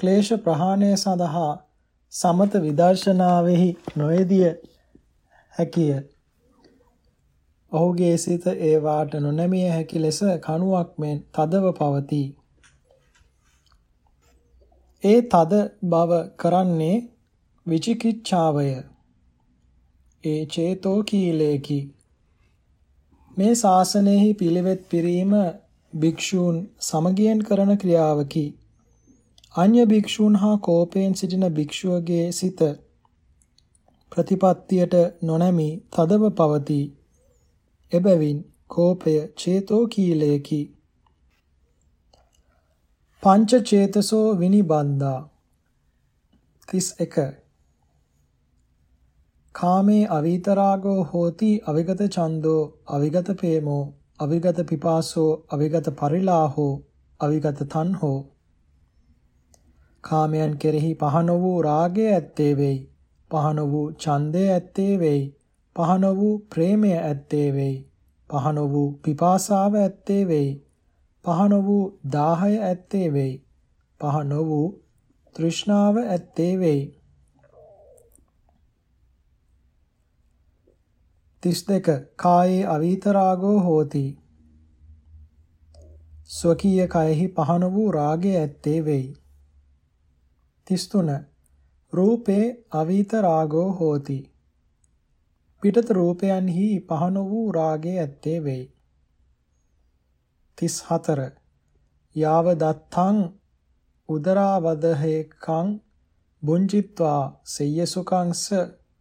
ක්ලේශ ප්‍රහාණය සඳහා සමත විදර්ශනාවෙහි නොයදිය හැකිය. ඔහුගේ සිත ඒ වාට නොනැමිය හැකි ලෙස කණුවක් මෙන් තදව පවතී. ඒ තද බව කරන්නේ විචිකිච්ඡාවය. ඒ චේතෝ කීලේකි. මේ ශාසනයෙහි පිළිවෙත් පිරීම භික්ෂූන් සමගියෙන් කරන ක්‍රියාවකි. අන්‍ය භික්ෂූන් හා කෝපයෙන් සිටින භික්ෂුවගේ සිත ප්‍රතිපත්තියට නොනැමි තදව පවතී. එබැවින් කෝපය චේතෝ කීලයකි. පංච චේතසෝ විනිබන්දා 31 කාමේ අවිතරාගෝ හෝති අවිගත ඡන්தோ අවිගත ප්‍රේමෝ අවිගත පිපාසෝ අවිගත පරිලාහෝ අවිගත තණ්හෝ. කාමයන් කෙරෙහි පහන වූ රාගය ඇත්තේ වෙයි පහන වූ ඡන්දය ඇත්තේ වෙයි පහන වූ ප්‍රේමය ඇත්තේ වෙයි පහන වූ පිපාසාව ඇත්තේ වෙයි පහන වූ දාහය ඇත්තේ වෙයි පහන වූ තෘෂ්ණාව ඇත්තේ වෙයි. 32 කායේ අවීතරාගෝ හෝති. ස්වකීය කයෙහි පහන වූ රාගය ඇත්තේ වෙයි. 33 රූපේ අවීතරාගෝ හෝති. පිටත රූපයන්හි පහන වූ රාගය ඇත්තේ වෙයි. 34 යාව දත්තං උදරාවදහේකං බුංචිත්වා සෙය්‍ය සුඛංස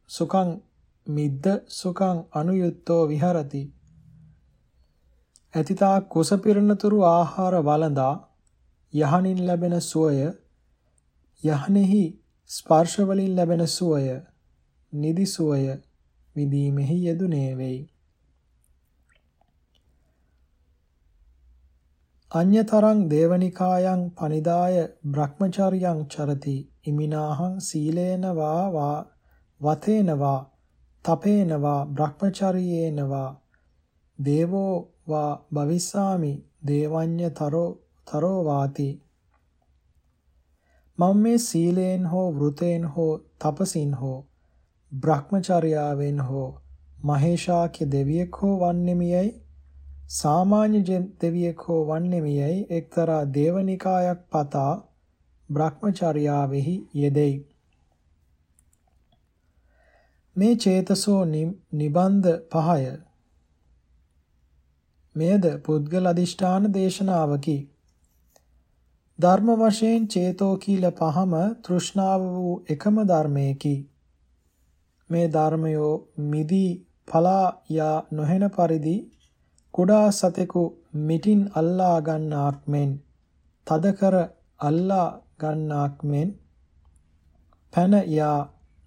සුඛං මිද්ද සුඛං අනුයුක්තෝ විහරති. ඇතිතා කුස පිරණතුරු ආහාර වළඳා යහනින් ලැබෙන සුවය යහනෙහි ස්පර්ශ වලින් ලැබෙන සුවය නිදි සුවය විදීමෙහි යෙදුනේ වෙයි. අඤ්‍යතරං දේවනිකායන් පනිදාය බ්‍රහ්මචර්යං චරති ඉමිනාහං සීලේන වා වා වතේන වා තපේනවා බ්‍රහ්මචරියේනවා දේවෝ වා භවිස්සාමි දේවඤ්ඤතරෝ තරෝ වාති. මම මේ සීලයෙන් හෝ වෘතයෙන් හෝ තපසින් හෝ බ්‍රහ්මචර්යාවෙන් හෝ මහේශාක්‍ය දෙවියෙක් හෝ වන්නෙමියයි සාමාන්‍ය දෙවියෙක් හෝ වන්නෙමියයි එක්තරා දේවනිකායක් පතා බ්‍රහ්මචර්යාවෙහි යෙදෙයි. මේ චේතසෝ නිබන්ධ පහය. මෙයද පුද්ගල අදිෂ්ඨාන දේශනාවකි. ධර්ම වශයෙන් චේතෝ කීල පහම තෘෂ්ණාව වූ එකම ධර්මයකි. මේ ධර්මයෝ මිදී පලා යා නොහෙන පරිදි කුඩා සතෙකු මිටින් අල්ලා ගන්නාක් මෙන් තද කර අල්ලා ගන්නාක් මෙන් පැන යා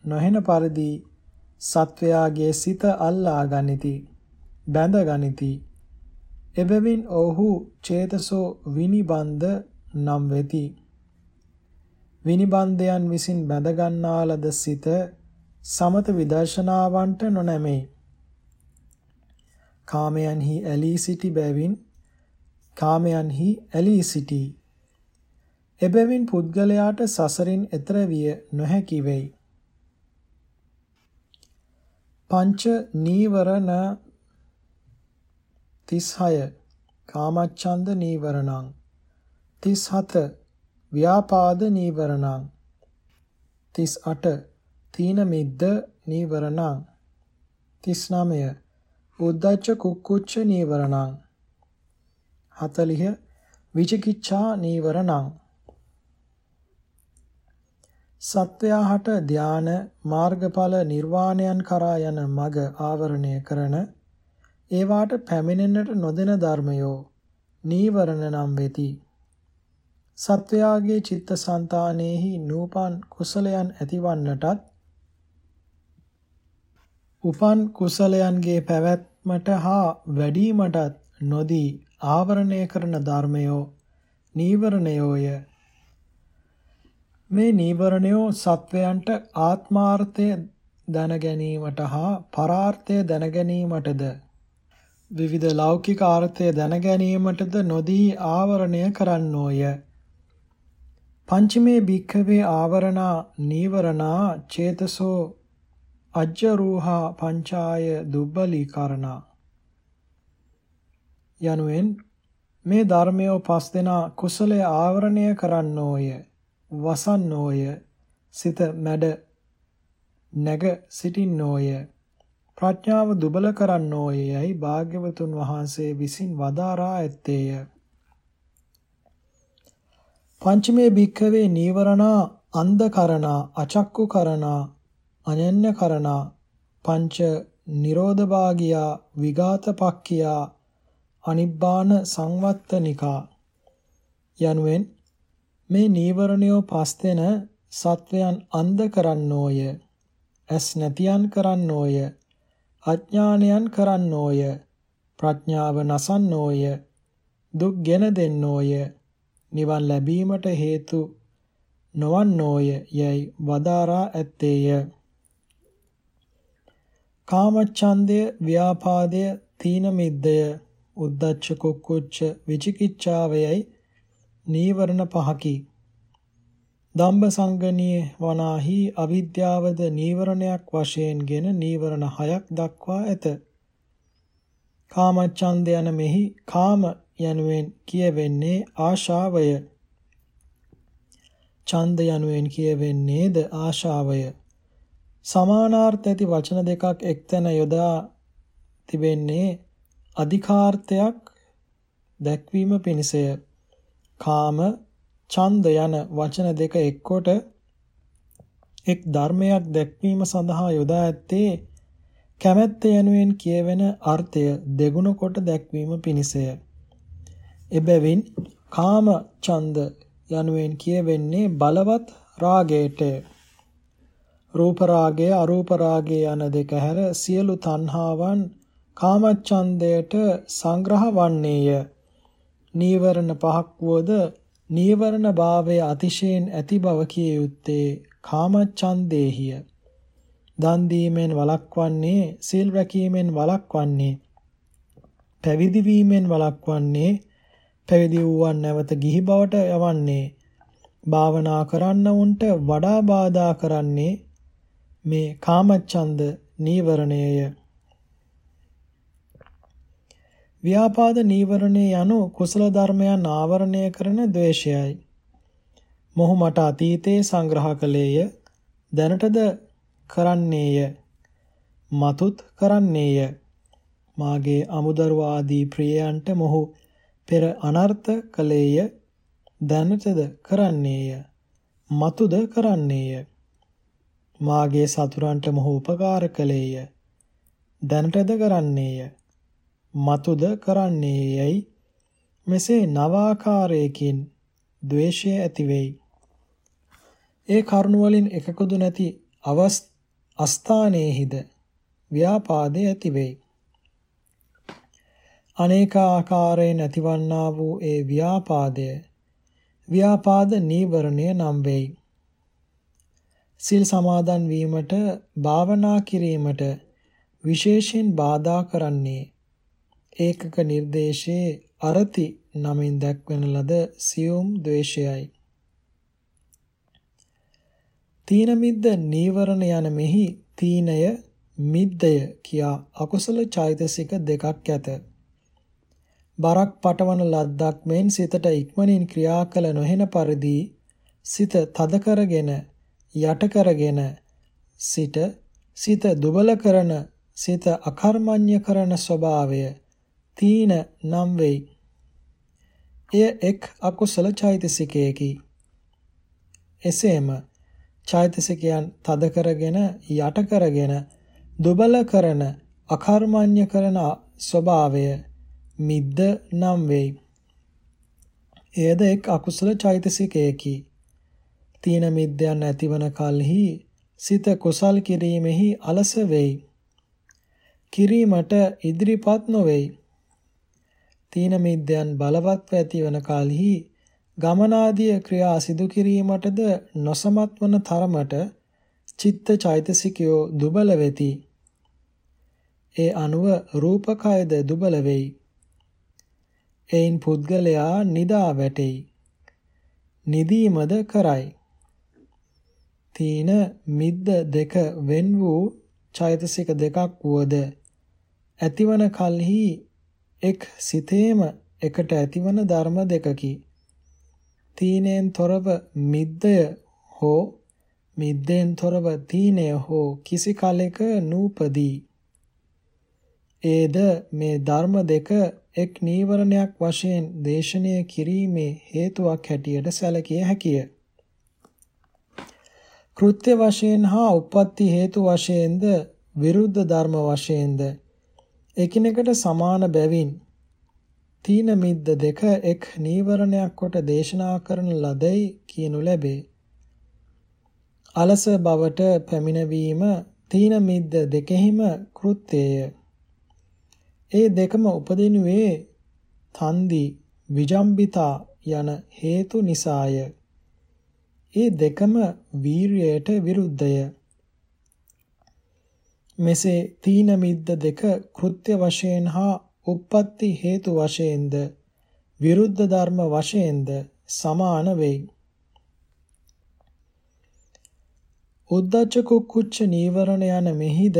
නොහෙන පරිදි සත්වයාගේ සිත අල්ලා ගනිති. බැඳ ගනිති. එබැවින් ඔහු චේතසෝ විනිබන්ධ නම් වෙති. විනිබන්ධයන් විසින් බැඳ ගන්නා ලද සිත සමත විදර්ශනාවන්ට නොනැමේ. කාමයන්හි ඇලී සිටි බැවින් කාමයන්හි ඇලී සිටී. එබැවින් පුද්ගලයාට සසරින් එතර විය නොහැකි වෙයි. පංච නීවරණ 36 කාමච්ඡන්ද නීවරණං. 37 ව්‍යාපාද නීවරණං. 38 තීන මිද්ද නීවරණං. 39 උද්ධච්ච කුක්කුච්ච නීවරණං. 40 විචිකිච්ඡා නීවරණං. සත්වයාහට ධාන මාර්ගඵල නිර්වාණයන් කරා යන මග ආවරණය කරන ඒවාට පැමිණෙන්නට නොදෙන ධර්මයෝ නීවරණ නම් වෙති. සත්වයාගේ චිත්තසංතානෙහි නූපන් කුසලයන් ඇතිවන්නටත් උපන් කුසලයන්ගේ පැවැත්මට හා වැඩිවීමටත් නොදී ආවරණය කරන ධර්මයෝ නීවරණයෝය මේ නීවරණයෝ සත්වයන්ට ආත්මාර්ථය දැන ගැනීමට හා පරාර්ථය දැන ගැනීමටද විවිධ ලෞකික ආර්ථය දැන ගැනීමටද නොදී ආවරණය කරන්නෝය. පංචමේ භික්ඛවේ ආවරණා නීවරණා චේතසෝ අජ්ජරූහා පංචාය දුබ්බලීකරණා යනුවෙන් මේ ධර්මයෝ පස් දෙනා කුසලය ආවරණය කරන්නෝය වසන්නෝය. සිත මැඩ නැග සිටින්නෝය. ප්‍රඥාව දුබල කරන්නෝයයි භාග්‍යවතුන් වහන්සේ විසින් වදාරා ඇත්තේය. පංචමේ භික්ඛවේ නීවරණා අන්ධකරණා අචක්කුකරණා අනඤ්‍යකරණා පංච නිරෝධභාගියා විඝාතපක්ඛියා අනිබ්බාන සංවත්තනිකා. යනුවෙන් මේ නීවරණයෝ පස් දෙන සත්වයන් අන්ධ කරන්නෝය ඇස් නැතියන් කරන්නෝය අඥානයන් කරන්නෝය ප්‍රඥාව නසන්නෝය දුක් ගෙන දෙන්නෝය නිවන් ලැබීමට හේතු නොවන්නෝය යයි වදාරා ඇත්තේය. කාමච්ඡන්දය ව්‍යාපාදය තීන මිද්දය උද්ධච්ච කුක්කුච්ච විචිකිච්ඡාවයයි නීවරණ පහකි. දම්බ සංගණී වනාහි අවිද්‍යාවද නීවරණයක් වශයෙන්ගෙන නීවරණ හයක් දක්වා ඇත. කාමච්ඡන්ද යන මෙහි කාම යනුවෙන් කියවෙන්නේ ආශාවය. ඡන්ද යනුවෙන් කියවෙන්නේද ආශාවය. සමානාර්ථ ඇති වචන දෙකක් එක්තැන යොදා තිබෙන්නේ අධිකාර්ථයක් දැක්වීම පිණිසය. කාම ඡන්ද යන වචන දෙක එක්කොට එක් ධර්මයක් දැක්වීම සඳහා යොදා ඇත්තේ කැමැත්ත යනුවෙන් කියවෙන අර්ථය දෙගුණ කොට දැක්වීම පිණිසය. එබැවින් කාම ඡන්ද යනුවෙන් කියවෙන්නේ බලවත් රාගයට රූප රාගය අරූප රාගය යන දෙක හැර සියලු තණ්හාවන් කාමච්ඡන්දයට සංග්‍රහ වන්නේය. නීවරණ පහක් වුවද නීවරණ භාවය අතිශයින් ඇති බව කිය යුත්තේ කාමච්ඡන්දේහිය. දන් දීමෙන් වළක්වන්නේ, සීල් රැකීමෙන් වළක්වන්නේ, පැවිදි වීමෙන් වළක්වන්නේ, පැවිදි වූවන් නැවත ගිහි බවට යවන්නේ, භාවනා කරන්න උන්ට වඩා බාධා කරන්නේ මේ කාමච්ඡන්ද නීවරණයය. ව්‍යාපාද නීවරණේ යනු කුසල ධර්මයන් ආවරණය කරන ද්වේෂයයි. මොහු මට අතීතයේ සංග්‍රහ කළේය දැනටද කරන්නේය. මතුත් කරන්නේය. මාගේ අමුදරුව ආදී ප්‍රියයන්ට මොහු පෙර අනර්ථ කළේය දැනටද කරන්නේය. මතුද කරන්නේය. මාගේ සතුරන්ට මොහු උපකාර කළේය දැනටද කරන්නේය. මතුද කරන්නේ යැයි මෙසේ නවාකාරයකින් ද්වේෂය ඇති වෙයි. ඒ කරුණ වලින් එකකුදු නැති අවස් අස්ථානයේහිද ව්‍යාපාදේ ඇති වෙයි. අනේකාකාරයෙන් ඇතිවන්නා වූ ඒ ව්‍යාපාදය ව්‍යාපාද නීවරණය නම් වෙයි. සිල් සමාදන් වීමට භාවනා කිරීමට විශේෂයෙන් බාධා කරන්නේ ඒකක නිර්දේශයේ අරති නමින් දැක්වෙන ලද සියුම් ද්වේෂයයි. තීන මිද්ද නීවරණ යන මෙහි තීනය මිද්දය කියා අකුසල චෛතසික දෙකක් ඇත. බරක් පටවන ලද්දක් මෙන් සිතට ඉක්මනින් ක්‍රියා කළ නොහෙන පරිදි සිත තද කරගෙන යට කරගෙන සිට සිත දුබල කරන සිත අකර්මණ්‍ය කරන ස්වභාවය තීන නම් වෙයි. එය එක් අකුසල චෛතසිකයකි. එසේම චෛතසිකයන් තද කරගෙන යට කරගෙන දුබල කරන අකර්මණ්‍ය කරන ස්වභාවය මිද්ද නම් වෙයි. එයද එක් අකුසල චෛතසිකයකි. තීන මිද්දයන් ඇතිවන කලෙහි සිත කුසල් කිරීමෙහි අලස වෙයි. කිරීමට ඉදිරිපත් නොවේයි. තීන මිද්දයන් බලවත්ව ඇතිවන කලෙහි ගමනාදී ක්‍රියා සිදු කිරීමටද නොසමත් වන තරමට චිත්ත චෛතසිකයෝ දුබල වෙති. ඒ අනුව රූපකයද දුබල වෙයි. එයින් පුද්ගලයා නිදා වැටෙයි. නිදීමද කරයි. තීන මිද්ද දෙක වෙන් වූ චෛතසික දෙකක් වුවද ඇතිවන කල්හි එක් සිතේම එකට ඇතිවන ධර්ම දෙකකි. තීනෙන් තොරව මිද්දය හෝ මිද්දෙන් තොරව තීනය හෝ කිසි කලෙක නූපදී. ඒද මේ ධර්ම දෙක එක් නීවරණයක් වශයෙන් දේශනය කිරීමේ හේතුවක් හැටියට සැලකිය හැකිය. කෘත්‍ය වශයෙන් හා උප්පත්ති හේතු වශයෙන්ද විරුද්ධ ධර්ම වශයෙන්ද එකිනෙකට සමාන බැවින් තීන මිද්ද දෙක එක් නීවරණයක් කොට දේශනා කරන ලදයි කියනු ලැබේ. අලස බවට පැමිණවීම තීන මිද්ද දෙකෙහිම කෘත්‍යය. ඒ දෙකම උපදිනුවේ තන්දි විජම්බිතා යන හේතු නිසාය. ඒ දෙකම වීරියට විරුද්ධය. මෙසේ තීන මිද්ද දෙක කෘත්‍ය වශයෙන් හා උප්පත්ති හේතු වශයෙන්ද විරුද්ධ ධර්ම වශයෙන්ද සමාන වෙයි. උද්දච්ච කුක්කුච්ච නීවරණ යන මෙහිද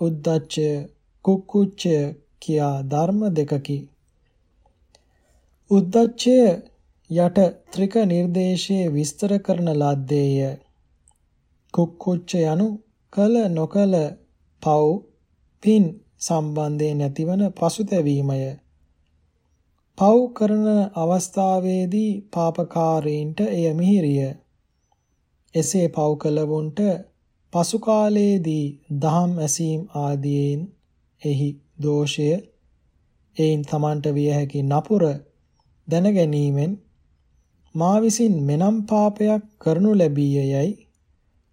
උද්දච්ච කුක්කුච්ච කියා ධර්ම දෙකකි. උද්දච්චය යට ත්‍රික නිර්දේශයේ විස්තර කරන ලද්දේය. කුක්කුච්ච යනු කල නොකල පව් පින් සම්බන්ධයෙන් නැතිවන පසුතැවීමය. පව් කරන අවස්ථාවේදී පාපකාරීන්ට එය මිහිරිය. එසේ පව් කළවුන්ට පසු කාලයේදී දහම් ඇසීම් ආදීන් එහි දෝෂය එයින් තමන්ට විය හැකි නපුර දැන ගැනීමෙන් මා විසින් මෙනම් පාපයක් කරනු ලැබීය යයි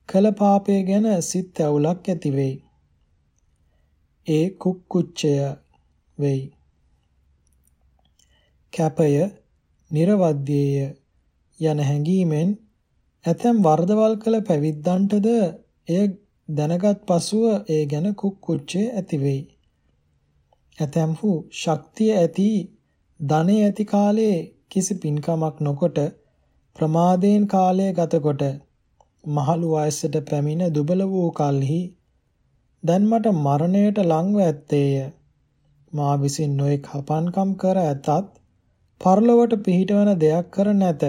කළ පාපය ගැන සිත් ඇවුලක් ඇති වෙයි. ඒ කුක්කුච්චය වෙයි. කැපය, නිර්වද්‍යය යන හැඟීමෙන් ඇතැම් වර්ධවල් කළ පැවිද්දන්ටද එය දැනගත් පසුව ඒ ගැන කුක්කුච්චේ ඇති වෙයි. ඇතැම්හු ශක්තිය ඇති ධනෙ ඇති කාලයේ කිසි පින්කමක් නොකොට ප්‍රමාදයෙන් කාලය ගතකොට මහලු වයසට පැමිණ දුබල වූ කල්හි දැන් මට මරණයට ලංව ඇත්තේය. මා විසින් නොඑක් හපන්කම් කර ඇතත් පරලොවට පිහිටවන දෙයක් කර නැත.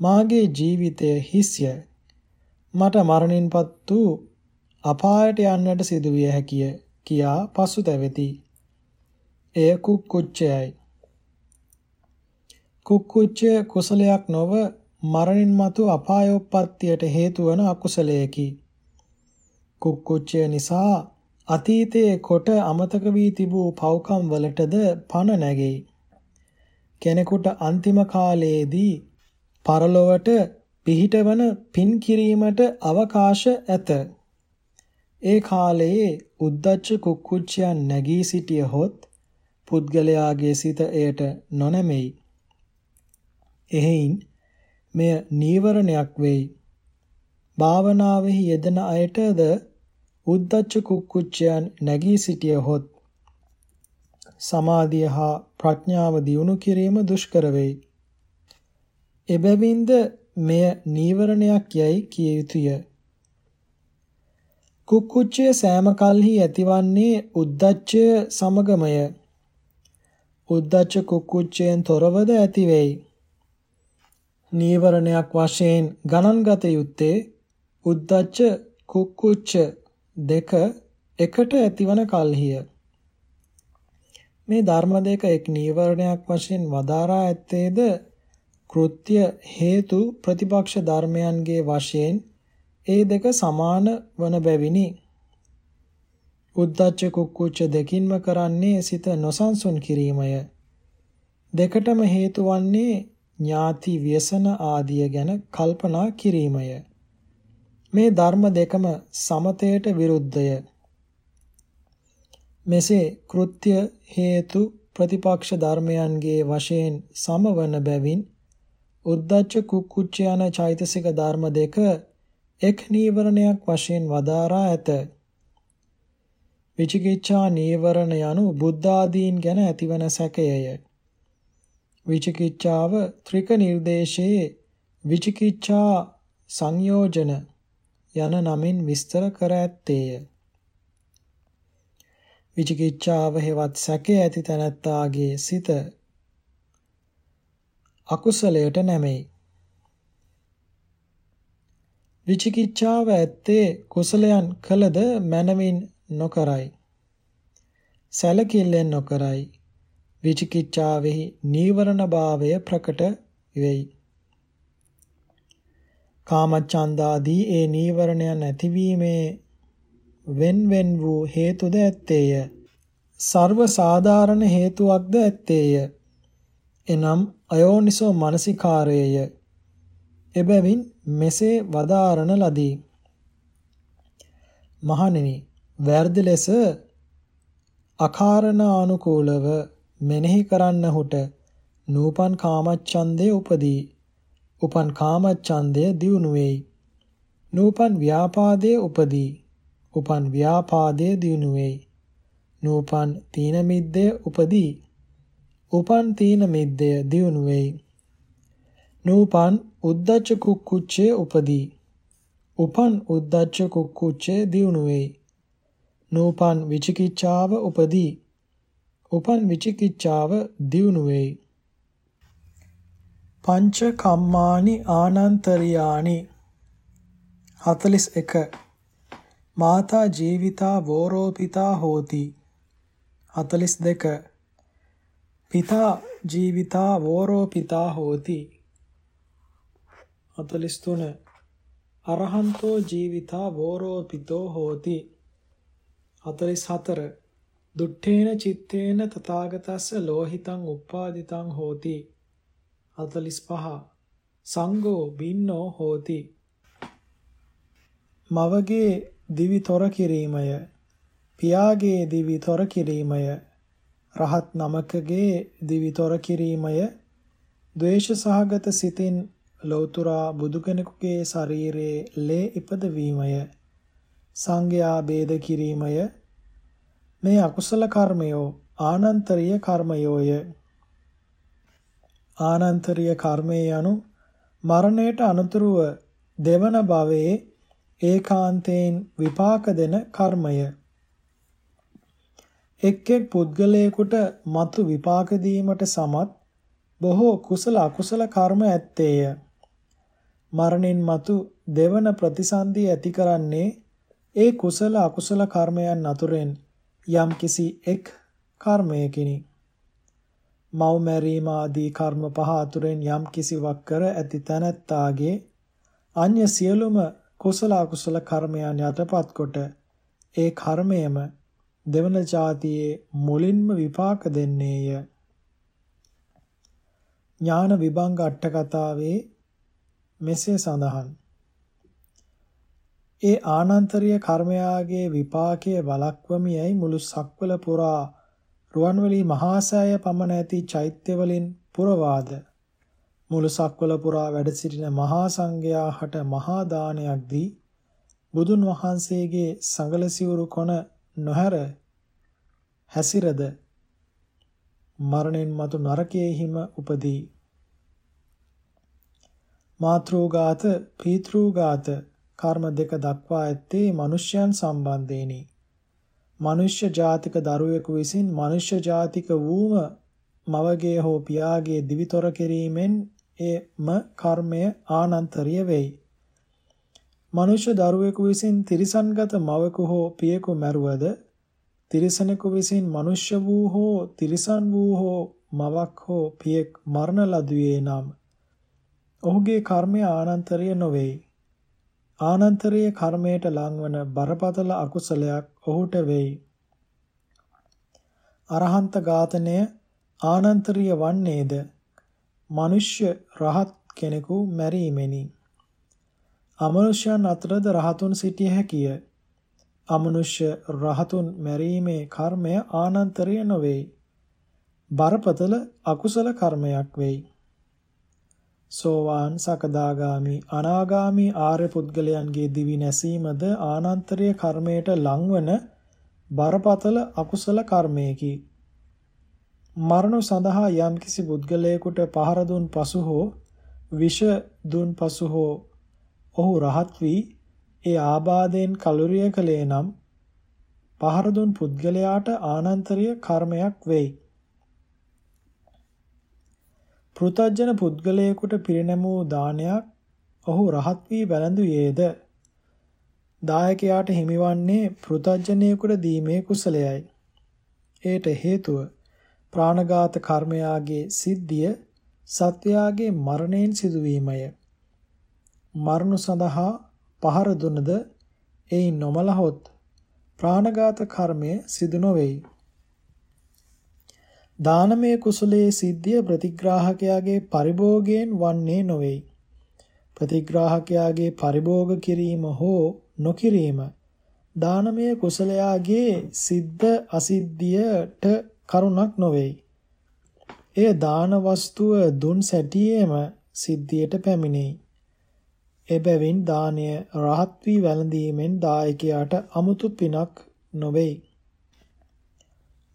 මාගේ ජීවිතය හිස්ය. මට මරණින්පත් වූ අපායට යන්නට සිදුවිය හැකිය කියා පසුතැවෙති. එය කුක්කුච්චයයි. කුක්කුච්චය කුසලයක් නොව මරණින් මතු අපායෝප්පත්තියට හේතු වන අකුසලයකි. කුක්කුච්චය නිසා අතීතයේ කොට අමතක වී තිබූ පව්කම් වලටද පණ නැගෙයි. කෙනෙකුට අන්තිම කාලයේදී පරලොවට පිහිටවන පින් කිරීමට අවකාශ ඇත. ඒ කාලයේ උද්දච්ච කුක්කුච්චයන් නැගී සිටියහොත් පුද්ගලයාගේ සිත එයට නොනැමෙයි. එහෙයින් මෙය නීවරණයක් වෙයි. භාවනාවෙහි යෙදෙන අයටද උද්දච්ච කුක්කුච්චයන් නැගී සිටියහොත් සමාධිය හා ප්‍රඥාව දියුණු කිරීම දුෂ්කර වෙයි. එබැවින්ද මෙය නීවරණයක් යයි කිය යුතුය. කුක්කුච්චය සෑම කල්හි ඇතිවන්නේ උද්දච්චය සමගමය. උද්දච්ච කුක්කුච්චයෙන් තොරවද ඇති වෙයි. නීවරණයක් වශයෙන් ගණන්ගත යුත්තේ උද්දච්ච කුක්කුච්ච දෙක එකට ඇතිවන කල්හිය. මේ ධර්ම දෙක එක් නීවරණයක් වශයෙන් වදාරා ඇත්තේද කෘත්‍ය හේතු ප්‍රතිපක්ෂ ධර්මයන්ගේ වශයෙන් ඒ දෙක සමාන වන බැවිනි. උද්දච්ච කුක්කුච්ච දෙකින්ම කරන්නේ සිත නොසන්සුන් කිරීමය. දෙකටම හේතු වන්නේ ඥාති ව්‍යසන ආදිය ගැන කල්පනා කිරීමය. මේ ධර්ම දෙකම සමතයට විරුද්ධය. මෙසේ කෘත්‍ය හේතු ප්‍රතිපක්ෂ ධර්මයන්ගේ වශයෙන් සමවන බැවින් උද්දච්ච කුක්කුච්ච යන චෛතසික ධර්ම දෙක එක් නීවරණයක් වශයෙන් වදාරා ඇත. විචිකිච්ඡා නීවරණ යනු බුද්ධ ආදීන් ගැන ඇතිවන සැකයය. විචිකිච්ඡාව ත්‍රික නිර්දේශයේ විචිකිච්ඡා සංයෝජන යන නමින් විස්තර කර ඇත්තේය. විචිකිච්ඡාව හෙවත් සැකය ඇති තැනැත්තාගේ සිත අකුසලයට නැමෙයි. විචිකිච්ඡාව ඇත්තේ කුසලයන් කළද මනමින් නොකරයි. සැලකිල්ලෙන් නොකරයි. විචිකිච්ඡාවෙහි නීවරණ භාවය ප්‍රකට වෙයි. කාමච්ඡන්දාදී ඒ නීවරණයන් ඇතිවීමේ wen wen වූ හේතුද ඇත්තේය. සර්ව සාධාරණ හේතුවක්ද ඇත්තේය. එනම් අයෝනිසෝ මනසිකාරයය. එබැවින් මෙසේ වදාරණ ලදී. මහණෙනි, වැරදි ලෙස අකාරණානුකූලව මෙනෙහි කරන්නහුට නූපන් කාමච්ඡන්දේ උපදී. උපන් කාමච්ඡන්දය දියුණු වෙයි. නූපන් ව්‍යාපාදයේ උපදී. උපන් ව්‍යාපාදයේ දියුණු වෙයි. නූපන් තීන මිද්දේ උපදී. උපන් තීන මිද්දය දියුණු වෙයි. නූපන් උද්දච්ච කුක්කුච්චේ උපදී. උපන් උද්දච්ච කුක්කුච්චේ දියුණු වෙයි. නූපන් විචිකිච්ඡාව උපදී. උපන් විචිකිච්ඡාව දියුණු වෙයි. පංච කම්මානි ආනන්තරියානි 41 මාතා ජීවිතා වෝරෝපිතා හෝති. 42 පිතා ජීවිතා වෝරෝපිතා හෝති. 43 අරහන්තෝ ජීවිතා වෝරෝපිතෝ හෝති. 44 දුට්ඨේන චිත්තේන තථාගතස්ස ලෝහිතං උප්පාදිතං හෝති. 45 සංඝෝ බින්නෝ හෝති. මවගේ දිවි තොර කිරීමය. පියාගේ දිවි තොර කිරීමය. රහත් නමකගේ දිවි තොර කිරීමය. ද්වේෂ සහගත සිතින් ලෞතුරා බුදු කෙනෙකුගේ ශරීරයේ ලේ ඉපදවීමය. සංඝයා ભેද කිරීමය. මේ අකුසල කර්මයෝ ආනන්තරීය කර්මයෝය ආනන්තරීය කර්මය යනු මරණයට අනතුරුව දෙවන භවයේ ඒකාන්තයෙන් විපාක දෙන කර්මය. එක් එක් පුද්ගලයෙකුට මතු විපාක දීමට සමත් බොහෝ කුසල අකුසල කර්ම ඇත්තේය. මරණින් මතු දෙවන ප්‍රතිසන්දිය ඇති කරන්නේ ඒ කුසල අකුසල කර්මයන් අතුරෙන් යම්කිසි එක් කර්මයකිනි. මව් මැරීම ආදී කර්ම පහ අතුරෙන් යම් කිසිවක් කර ඇති තැනැත්තාගේ අන්‍ය සියලුම කුසල අකුසල කර්මයන් යටපත් කොට ඒ කර්මයම දෙවන જાතියේ මුලින්ම විපාක දෙන්නේය ඥාන විභංග අට කතාවේ මෙසේ සඳහන් ඒ ආනන්තරීය කර්මයාගේ විපාකයේ වළක්වමියයි මුළු සක්වල පුරා රුවන්වැලි මහා සෑය පමණ ඇති චෛත්‍ය වලින් පුරවාද? මුළු සක්වල පුරා වැඩ සිටින මහා සංඝයා හට මහා දානයක් දී බුදුන් වහන්සේගේ සංගල සිවුරු කොන නොහැර හැසිරද? මරණින් මතු නරකයේ හිම උපදී. මාතෘගාත පීතෘගාත කර්ම දෙක දක්වා ඇත්තේ මිනිස්යන් සම්බන්ධේනි. මනුෂ්‍ය ජාතික දරුවෙකු විසින් මනුෂ්‍ය ජාතික වූම මවගේ හෝ පියාගේ දිවිතොර කිරීමෙන් එම කර්මය ආනන්තරිය වෙයි. මනුෂ්‍ය දරුවෙකු විසින් තිරිසන්ගත මවකු හෝ පියෙකු මැරුවද තිරිසනෙකු විසින් මනුෂ්‍ය වූ හෝ තිරිසන් වූ හෝ මවක් හෝ පියෙක් මරණ ලදුවේ නම් ඔහුගේ කර්මය ආනන්තරිය නොවේයි. ආනන්තරීය කර්මයට ලංවන බරපතල අකුසලයක් ඔහුට වෙයි. අරහන්ත ඝාතනය ආනන්තරීය වන්නේද මනුෂ්‍ය රහත් කෙනෙකු මැරීමෙනි. අමනුෂ්‍යයන් අතරද රහතුන් සිටිය හැකිය. අමනුෂ්‍ය රහතුන් මැරීමේ කර්මය ආනන්තරීය නොවේයි. බරපතල අකුසල කර්මයක් වෙයි. සෝවාන් සකදාගාමි අනාගාමි ආර්ය පුද්ගලයන්ගේ දිවි නැසීමද ආනන්තරීය කර්මයට ලංවන බරපතල අකුසල කර්මයකි. මරණ සඳහා යම්කිසි පුද්ගලයෙකුට පහර දුන් පසු හෝ විෂ දුන් පසු හෝ ඔහු රහත් වී ඒ ආබාධයෙන් කලුරිය කළේ නම් පහර දුන් පුද්ගලයාට ආනන්තරීය කර්මයක් වෙයි. පෘතජන පුද්ගලයෙකුට පිරිනැමූ දානයක් ඔහු රහත් වී වැළඳුයේද දායකයාට හිමිවන්නේ පෘතජනයෙකුට දීමේ කුසලයයි. ඒට හේතුව ප්‍රාණඝාත කර්මයාගේ සිද්ධිය සත්වයාගේ මරණයෙන් සිදුවීමය. මරණු සඳහා පහර දුනද එයින් නොමලහොත් ප්‍රාණඝාත කර්මය සිදු නොවේයි. දානමය කුසලයේ සිද්ධිය ප්‍රතිග්‍රාහකයාගේ පරිභෝගයෙන් වන්නේ නොවේයි. ප්‍රතිග්‍රාහකයාගේ පරිභෝග කිරීම හෝ නොකිරීම දානමය කුසලයාගේ සිද්ධ අසිද්ධියට කරුණක් නොවේයි. එය දාන වස්තුව දුන් සැටියේම සිද්ධියට පැමිණෙයි. එබැවින් දානය රහත් වී වැළඳීමෙන් දායකයාට අමුතු පිනක් නොවේයි.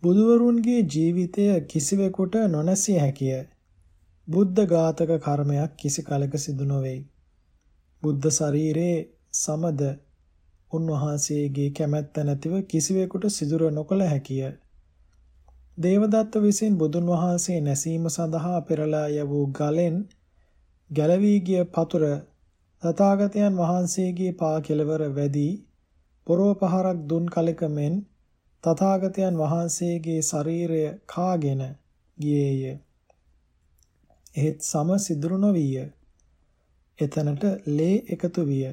බුදුවරුන්ගේ ජීවිතය කිසිවෙකුට නොනැසිය හැකිය. බුද්ධ ඝාතක කර්මයක් කිසි කලක සිදු නොවේයි. බුද්ධ ශරීරයේ සමද උන්වහන්සේගේ කැමැත්ත නැතිව කිසිවෙකුට සිදුර නොකළ හැකිය. දේවදත්ත විසින් බුදුන් වහන්සේ නැසීම සඳහා පෙරලා යවූ ගලෙන් ගැලවී ගිය පතුර තථාගතයන් වහන්සේගේ පා කෙළවර වැදී පොරව පහරක් දුන් කලක මෙන් තථාගතයන් වහන්සේගේ ශරීරය කාගෙන ගියේය. එහෙත් සම සිදුරු නොවිය. එතනට ලේ එකතු විය.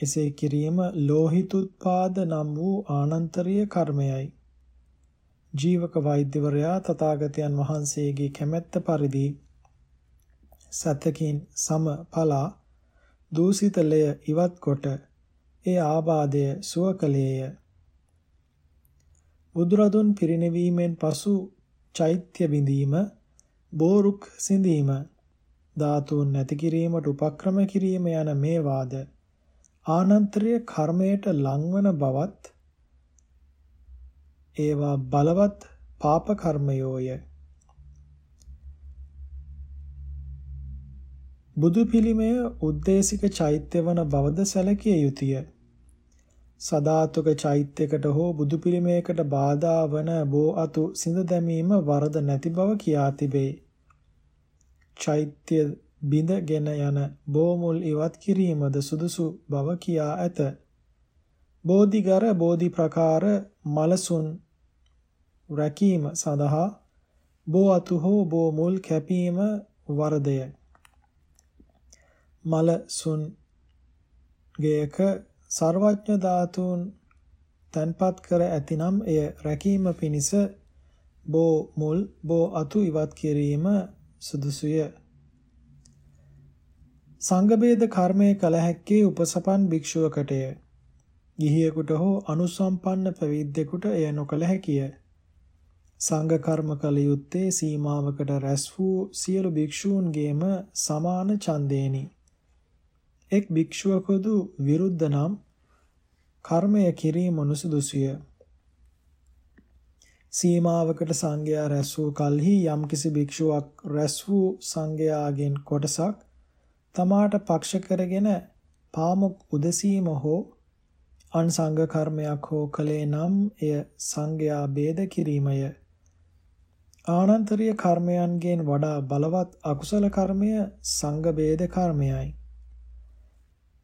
එසේ කිරීම ලෝහිතුත්පාද නම් වූ ආනන්තරීය කර්මයයි. ජීවක වෛද්‍යවරයා තථාගතයන් වහන්සේගේ කැමැත්ත පරිදි සතකින් සම පලා දූසිත ලය ඉවත් කොට ඒ ආබාධය සුව කළේය. බුදුරදුන් පිරිනැවීමෙන් පසු චෛත්‍ය බිඳීම, බෝරුක් සිඳීම, ධාතුන් නැති කිරීමට උපක්‍රම කිරීම යන මේ වාද ආනන්තරීය කර්මයට ලංවන බවත් ඒවා බලවත් පාප කර්මයෝය. බුදු පිළිමය උද්දේශික චෛත්‍ය වන බවද සැලකිය යුතුය. සදාතුක චෛත්‍යයකට හෝ බුදු පිළිමයකට බාධා වන බෝ අතු සිඳ දැමීම වරද නැති බව කියා තිබේ. චෛත්‍ය බිඳගෙන යන බෝ මුල් ඉවත් කිරීමද සුදුසු බව කියා ඇත. බෝධිගර බෝධි ප්‍රකාර මලසුන් රැකීම සඳහා බෝ අතු හෝ බෝ මුල් කැපීම වරදය. මලසුන් ගේක සර්වඥ ධාතුන් තන්පත් කර ඇතිනම් එය රැකීම පිණිස බෝ මුල් බෝ අතු ඉවත් කිරීම සුදුසුය. සංඝ කර්මය කළ හැක්කේ උපසපන් සංඝ කර්ම කළ යුත්තේ සීමාවකට රැස් වූ සියලු භික්ෂූන්ගේම සමාන ඡන්දේනි. එක් භික්ෂුවකදු විරුද්ධ නම් කර්මය කිරීම නුසුදුසුය. සීමාවකට සංඝයා රැස් වූ කලෙහි යම්කිසි භික්ෂුවක් රැස් වූ සංඝයාගෙන් කොටසක් තමාට පක්ෂ කරගෙන පාමුක් උදසීම හෝ අන් සංඝ කර්මයක් හෝ කලේ නම් එය සංඝයා ભેද කිරීමය. ආනන්තරීය කර්මයන්ගෙන් වඩා බලවත් අකුසල කර්මය සංඝ ભેද කර්මයයි.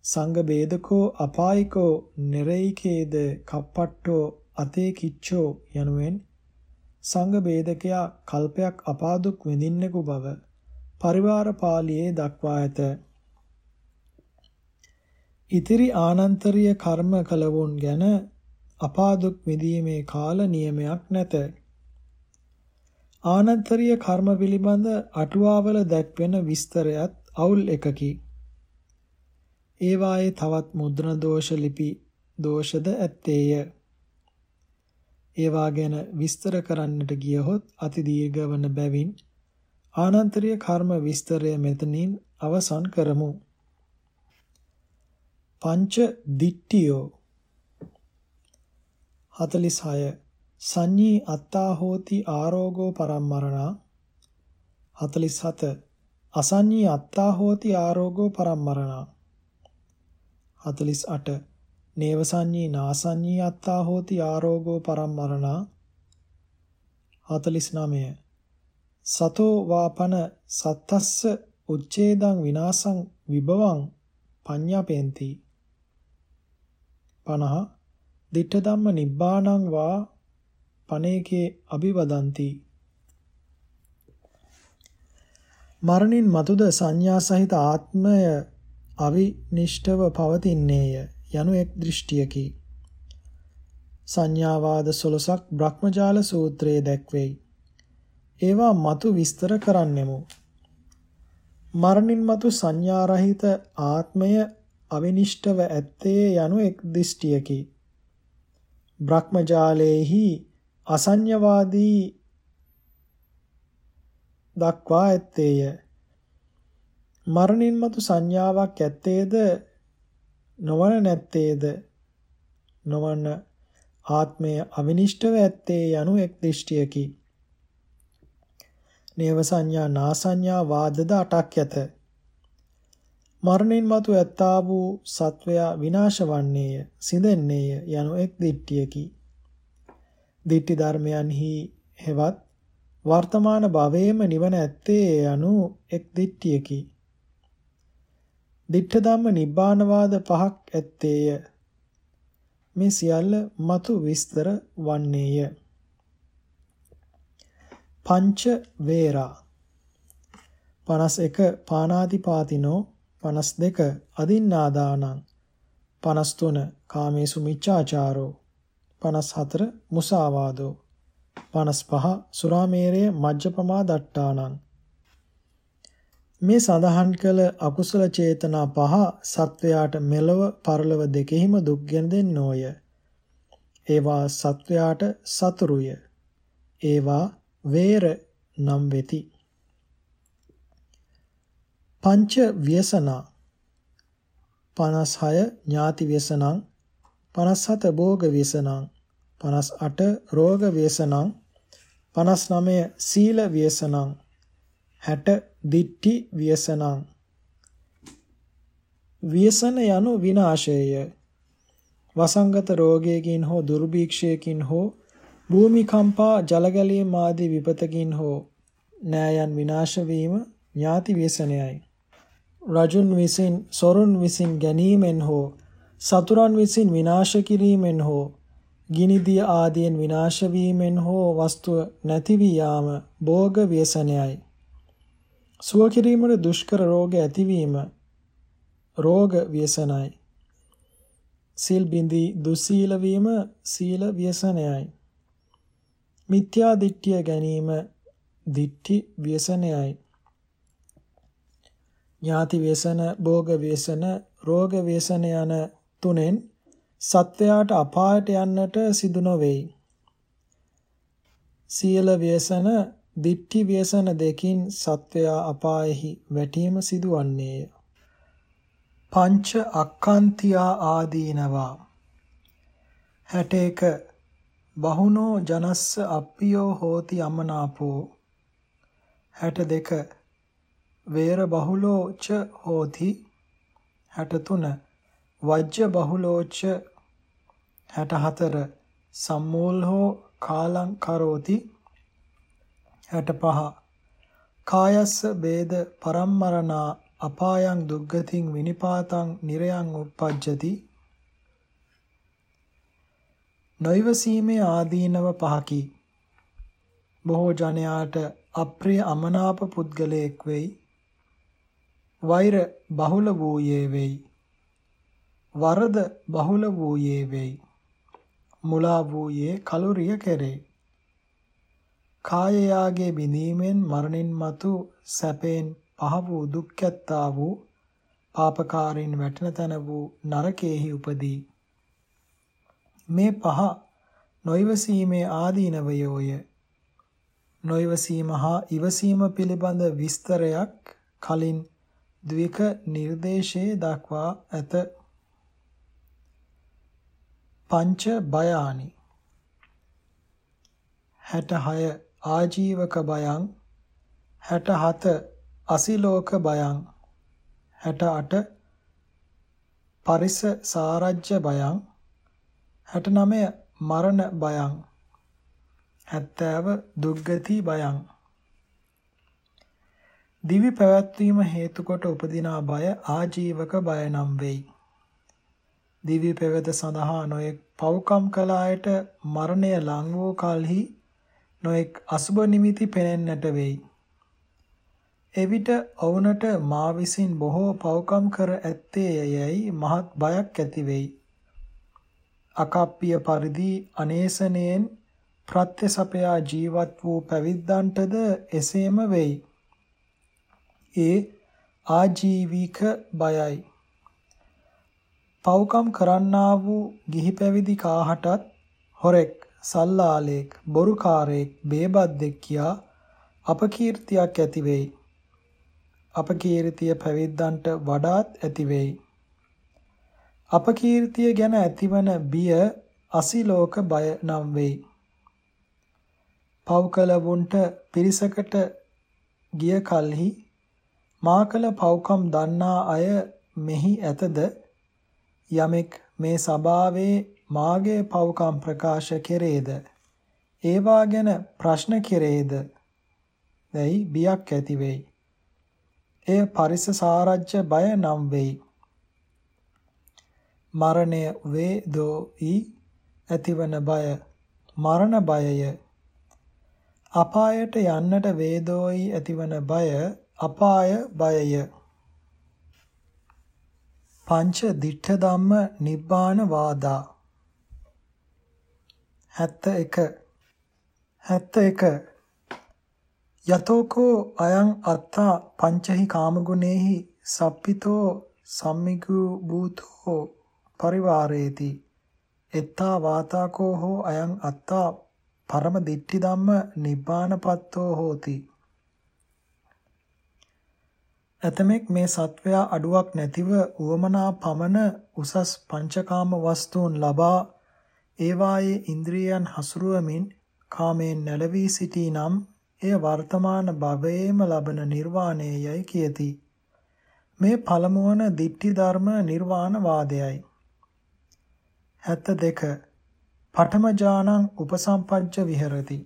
සංඝ ભેදකෝ අපායිකෝ නිරේයිකේද කප්පට්ටෝ අතේ කිච්චෝ යනුවෙන් සංඝ ભેදකයා කල්පයක් අපාදුක් විඳින්නෙකු බව පරිවාර පාළියේ දක්වා ඇත. ඉතිරි ආනන්තරීය කර්ම කලවුන් ගැන අපාදුක් විඳීමේ කාල නියමයක් නැත. ආනන්තරීය කර්ම පිළිබඳ අටුවාවල දැක්වෙන විස්තරයත් අවුල් එකකි. ඒවායේ තවත් මුද්‍රණ දෝෂ ලිපි දෝෂද ඇත්තේය. ඒවා ගැන විස්තර කරන්නට ගියහොත් අති දීර්ඝ වන බැවින් ආනන්තරීය කර්ම විස්තරය මෙතනින් අවසන් කරමු. පංච දිට්ඨියෝ. 46 සංඤී අත්තා හෝති ආරෝගෝ පරම්මරණා. 47 අසංඤී අත්තා හෝති ආරෝගෝ පරම්මරණා. 48 නේව සංඤී නාසංඤී අත්තා හෝති ආරෝගෝ පරම්මරණා. 49 සතෝ වාපන සත්තස්ස උච්ඡේදං විනාසං විභවං පඤ්ඤාපේන්ති. 50 ditta ධම්ම නිබ්බාණං වා පනේකේ අභිවදಂತಿ. මරණින් මතුද සංඥා සහිත ආත්මය අවිනිෂ්ඨව පවතින්නේය යනු එක් දෘෂ්ටියකි සංඥාවාද 16ක් බ්‍රහ්මජාල සූත්‍රයේ දැක්වෙයි ඒවා මතු විස්තර කරන්නෙමු මරණින් මතු සංඥා රහිත ආත්මය අවිනිෂ්ඨව ඇත්තේ යනු එක් දෘෂ්ටියකි. බ්‍රහ්මජාලේහි අසඤ්ඤවාදී දක්වා ඇත්තේය. මරණින් මතු සංඥාවක් ඇත්තේද නොවන නැත්තේද නොවන ආත්මය අවිනිෂ්ඨව ඇත්තේ යනු එක් දෘෂ්ටියකි. නේව සංඥා නාසඤ්ඤා වාදද අටක් ඇත. මරණින් මතු ඇත්තා වූ සත්වයා විනාශ වන්නේය, සිඳෙන්නේය යනු එක් දිට්ඨියකි. දිට්ඨි ධර්මයන්හි හෙවත් වර්තමාන භවයේම නිවන ඇත්තේ යනු එක් දිට්ඨියකි. දිට්ඨ ධම්ම නිබ්බානවාද පහක් ඇත්තේය. මේ සියල්ල මතු විස්තර වන්නේය. පංච වේරා 51 පානාතිපාතිනෝ 52 අදින්නාදානං 53 කාමේසු මිච්ඡාචාරෝ 54 මුසාවාදෝ 55 සුරාමේරය මජ්ජපමා දට්ටානං මේ සඳහන් කළ අකුසල චේතනා පහ සත්වයාට මෙලව පරලොව දෙකෙහිම දුක් ගෙන දෙන්නෝය. ඒවා සත්වයාට සතුරුය. ඒවා වේර නම් වෙති. පංච ව්‍යසනා 56 ඥාති ව්‍යසනං 57 භෝග ව්‍යසනං 58 රෝග ව්‍යසනං 59 සීල ව්‍යසනං 60 දිට්ඨි ව්‍යසනං ව්‍යසන යනු විනාශයය වසංගත රෝගයකින් හෝ දුර්භීක්ෂයකින් හෝ භූමිකම්පා ජලගැලීම් ආදී විපතකින් හෝ නෑයන් විනාශ වීම ඥාති ව්‍යසනයයි. රජුන් විසින් සොරුන් විසින් ගැනීමෙන් හෝ සතුරන් විසින් විනාශ කිරීමෙන් හෝ ගිනිදිය ආදියෙන් විනාශ වීමෙන් හෝ වස්තුව නැති වී යාම භෝග ව්‍යසනයයි. සුව කිරීමට දුෂ්කර රෝග ඇතිවීම රෝග ව්‍යසනයි. සීල් බිඳී දුසීල වීම සීල ව්‍යසනයයි. මිත්‍යා දිට්ඨිය ගැනීම දිට්ඨි ව්‍යසනයයි. ඥාති ව්‍යසන, භෝග ව්‍යසන, රෝග ව්‍යසන යන තුනෙන් සත්වයාට අපායට යන්නට සිදු නොවේයි. සීල ව්‍යසන, දිට්ඨි ව්‍යසන දෙකින් සත්වයා අපායෙහි වැටීම සිදුවන්නේය. පංච අක්කාන්තියා ආදීනවා. 61 බහුනෝ ජනස්ස අප්පියෝ හෝති අමනාපෝ 62 වේර බහුලෝ ච හෝති. 63 වජ්‍ය බහුලෝ ච. 64 සම්මූල් හෝ කාලං කරෝති. 65 කායස්ස බේද පරම්මරණා අපායන් දුග්ගතින් විනිපාතං නිරයන් උප්පජ්ජති. නොයවසීමේ ආදීනව පහකි. බොහෝ ජනයාට අප්‍රිය අමනාප පුද්ගලයෙක් වෙයි. වෛර බහුල වූයේ වෙයි. වරද බහුල වූයේ වෙයි. මුලා වූයේ කලුරිය කෙරේ. කායයාගේ බිඳීමෙන් මරණින් මතු සැපෙන් පහ වූ දුක්ඛත්තා වූ පාපකාරින් වැටෙන තැන වූ නරකයේහි උපදී. මේ පහ නොයිවසීමේ ආදීනවයෝය. නොයිවසීම හා ඉවසීම පිළිබඳ විස්තරයක් කලින් ද්වික නිර්දේශයේ දක්වා ඇත. පංච බයානි 66 ආජීවක බයං 67 අසිලෝක බයං 68 පරිස සාරජ්‍ය බයං 69 මරණ බයං 70 දුග්ගති බයං දිවි පැවැත්වීම හේතු කොට උපදිනා බය ආජීවක බය නම් වෙයි. දිවි පැවැත සඳහා නොයෙක් පව්කම් කළ අයට මරණය ලං වූ කලෙහි නොඑක් අසුබ නිමිති පෙනෙන්නට වෙයි. එවිට ඔවුනට මා විසින් බොහෝ පව්කම් කර ඇත්තේ යැයි මහත් බයක් ඇති වෙයි. අකප්පිය පරිදි අනේසණයෙන් ප්‍රත්‍යසපයා ජීවත් වූ පැවිද්දන්ටද එසේම වෙයි. ඒ ආජීවික බයයි. පව්කම් කරන්නා වූ ගිහි පැවිදි කාහටත් හොරෙක් සල්ලාලෙක් බොරුකාරයෙක් බේබද්දෙක් කියා අපකීර්තියක් ඇති වෙයි. අපකීර්තිය පැවිද්දන්ට වඩාත් ඇති වෙයි. අපකීර්තිය ගැන ඇතිවන බිය අසිලෝක බය නම් වෙයි. පව්කලවුන්ට පිරිසකට ගිය කලෙහි මා කළ පව්කම් දන්නා අය මෙහි ඇතද යමෙක් මේ සභාවේ මාගේ පව්කම් ප්‍රකාශ කෙරේද ඒවා ගැන ප්‍රශ්න කෙරේද දැයි බියක් ඇති වෙයි. එය පරිස සාරජ්‍ය බය නම් වෙයි. මරණය වේදෝ ඊ ඇතිවන බය මරණ බයය. අපායට යන්නට වේදෝයි ඇතිවන බය අපාය බයය. පංච දිඨ ධම්ම නිබ්බාන වාදා 71 71 යතෝකෝ අයං අත්තා පංචහි කාමගුණේහි සප්පිතෝ සම්මිගු භූතෝ පරිවාරේති. එත්තා වාතාකෝ හෝ අයං අත්තා පරම දිට්ඨි ධම්ම නිබ්බානපත්තෝ හෝති. ඇතමෙක් මේ සත්වයා අඩුවක් නැතිව උවමනා පමණ උසස් පංචකාම වස්තුන් ලබා ඒවායේ ඉන්ද්‍රියයන් හසුරුවමින් කාමයෙන් නැලවී සිටී නම් එය වර්තමාන භවයේම ලබන නිර්වාණයයි කියති. මේ පළමුවන දිට්ඨි ධර්ම නිර්වාණ වාදයයි. 72 පඨම ඥානං උපසම්පජ්ජ විහෙරති.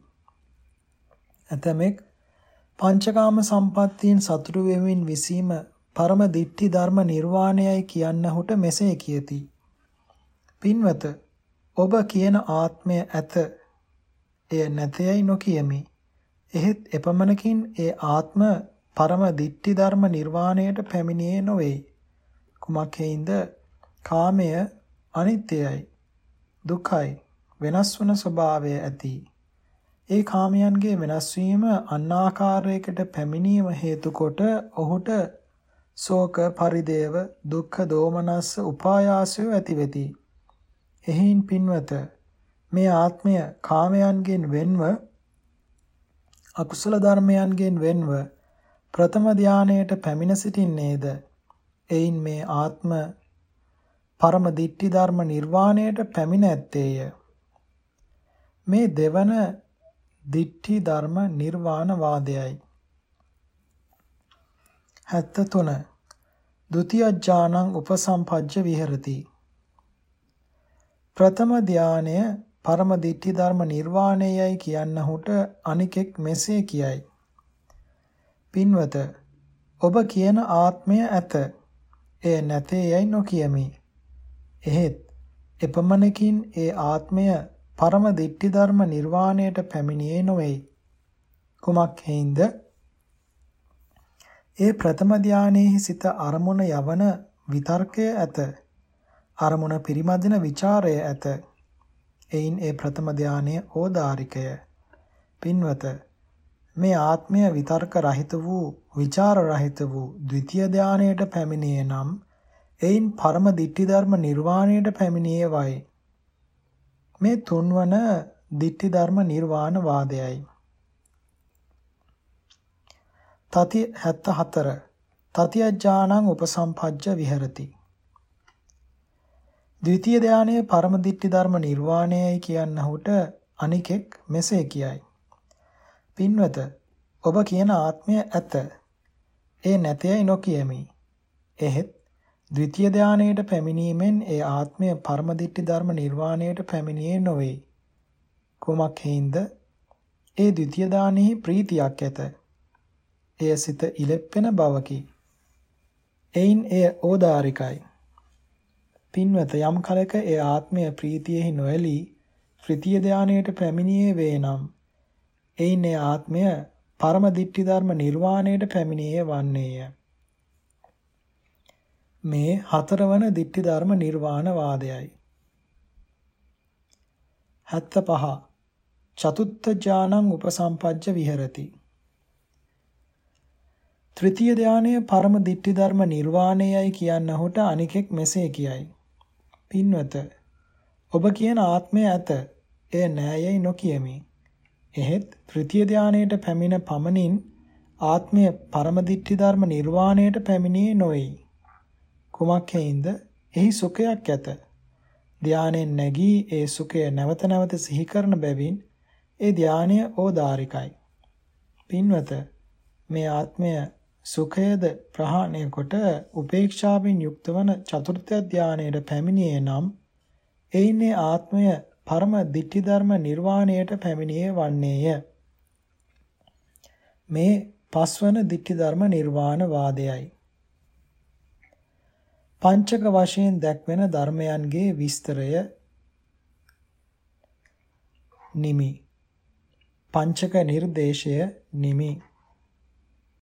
ඇතමෙක් පංචකාම සම්පත්තීන් සතුටු වෙමින් විසීම පරම දිට්ඨි ධර්ම නිර්වාණයයි කියන්නහුට මෙසේ කියති. පින්වත ඔබ කියන ආත්මය ඇත. එය නැතයයි නොකියමි. එහෙත් එපමණකින් ඒ ආත්ම පරම දිට්ටි ධර්ම නිර්වාණයට පැමිණියේ නොවේ. කුමක් හේින්ද? කාමය අනිත්‍යයි. දුකයි. වෙනස් වන ස්වභාවය ඇති. ඒ කාමයන්ගේ වෙනස් වීම අන්නාකාරයකට පැමිණීම හේතු කොට ඔහුට ශෝක පරිදේව දුක්ඛ දෝමනස්ස උපායාසය ඇති වෙති. එහෙයින් පින්වත මේ ආත්මය කාමයන්ගෙන් වෙන්ව අකුසල ධර්මයන්ගෙන් වෙන්ව ප්‍රථම ධානයට පැමිණ සිටින්නේද? එයින් මේ ආත්ම පරම දිට්ඨි ධර්ම නිර්වාණයට පැමිණ ඇත්තේය. මේ දෙවන දිට්ඨි ධර්ම නිර්වාණ වාදයයි 73 ද්විතිය ඥානං උපසම්පජ්ජ විහෙරති. ප්‍රථම ධානය පරම දිට්ඨි ධර්ම නිර්වාණයයි කියන්නහුට අනිකෙක් මෙසේ කියයි. පින්වත ඔබ කියන ආත්මය ඇත. එය නැතේ යයි නොකියමි. එහෙත් එපමණකින් ඒ ආත්මය පරම දිට්ඨි ධර්ම නිර්වාණයට පැමිණියේ නොවේ. කුමක් හේින්ද? ඒ ප්‍රථම ධානයේහි සිත අරමුණ යවන විතර්කය ඇත. අරමුණ පිරිමදින ਵਿਚාරය ඇත. එයින් ඒ ප්‍රථම ධානයේ ඕදාරිකය. පින්වත මේ ආත්මය විතර්ක රහිත වූ විචාර රහිත වූ ද්විතීය ධානයට පැමිණියේ නම් එයින් පරම දිට්ඨි ධර්ම නිර්වාණයට පැමිණියේ වයි. මේ තුන්වන දිට්ඨි ධර්ම නිර්වාණ වාදයයි. තති 74 තතියඥානං උපසම්පජ්ජ විහෙරති ද්විතීය ධානයේ පරම දිට්ඨි ධර්ම නිර්වාණයයි කියන්නහුට අනිකෙක් මෙසේ කියයි. පින්වත ඔබ කියන ආත්මය ඇත. ඒ නැතයයි නොකියමි. එහෙත් ද්විතීය ධානයට පැමිණීමෙන් ඒ ආත්මය පරම දිට්ඨි ධර්ම නිර්වාණයට පැමිණියේ නොවේ. කුමක් හේින්ද? ඒ ද්විතීය ධානයේ ප්‍රීතියක් ඇත. එය සිත ඉලෙප්පෙන බවකි. එයින් එය ඕදාරිකයි. පින්වත යම් කලක ඒ ආත්මය ප්‍රීතියෙහි නොඇලී ත්‍ෘතිය ධානයට පැමිණියේ වේනම් එයින් ඒ ආත්මය පරම දිට්ඨි ධර්ම නිර්වාණයට පැමිණියේ වන්නේය. මේ හතරවන දිට්ඨි ධර්ම නිර්වාණ වාදයයි. 75 චතුත්ථ ඥානං උපසම්පජ්ජ විහෙරති. ත්‍ෘතිය ධානයේ පරම දිට්ඨි ධර්ම නිර්වාණයයි කියන්නහුට අනිකෙක් මෙසේ කියයි. පින්වත ඔබ කියන ආත්මය ඇත. එය නෑයයි නොකියමි. එහෙත් තෘතිය ධානයට පැමිණ පමණින් ආත්මය පරමදිට්ඨි ධර්ම නිර්වාණයට පැමිණියේ නොවේ. කුමක් හේින්ද? එහි සුඛයක් ඇත. ධානයෙන් නැගී ඒ සුඛය නැවත නැවත සිහි කරන බැවින් ඒ ධානය ඕදාරිකයි. පින්වත මේ ආත්මය සුඛයද ප්‍රහාණය කොට උපේක්ෂාවෙන් යුක්තවන චතුර්ථ ධානයට පැමිණියේ නම් එයිනේ ආත්මය පරම දිට්ඨි ධර්ම නිර්වාණයට පැමිණියේ වන්නේය. මේ පස්වන දිට්ඨි ධර්ම නිර්වාණ වාදයයි. පංචක වශයෙන් දැක්වෙන ධර්මයන්ගේ විස්තරය නිමි. පංචක නිර්දේශය නිමි.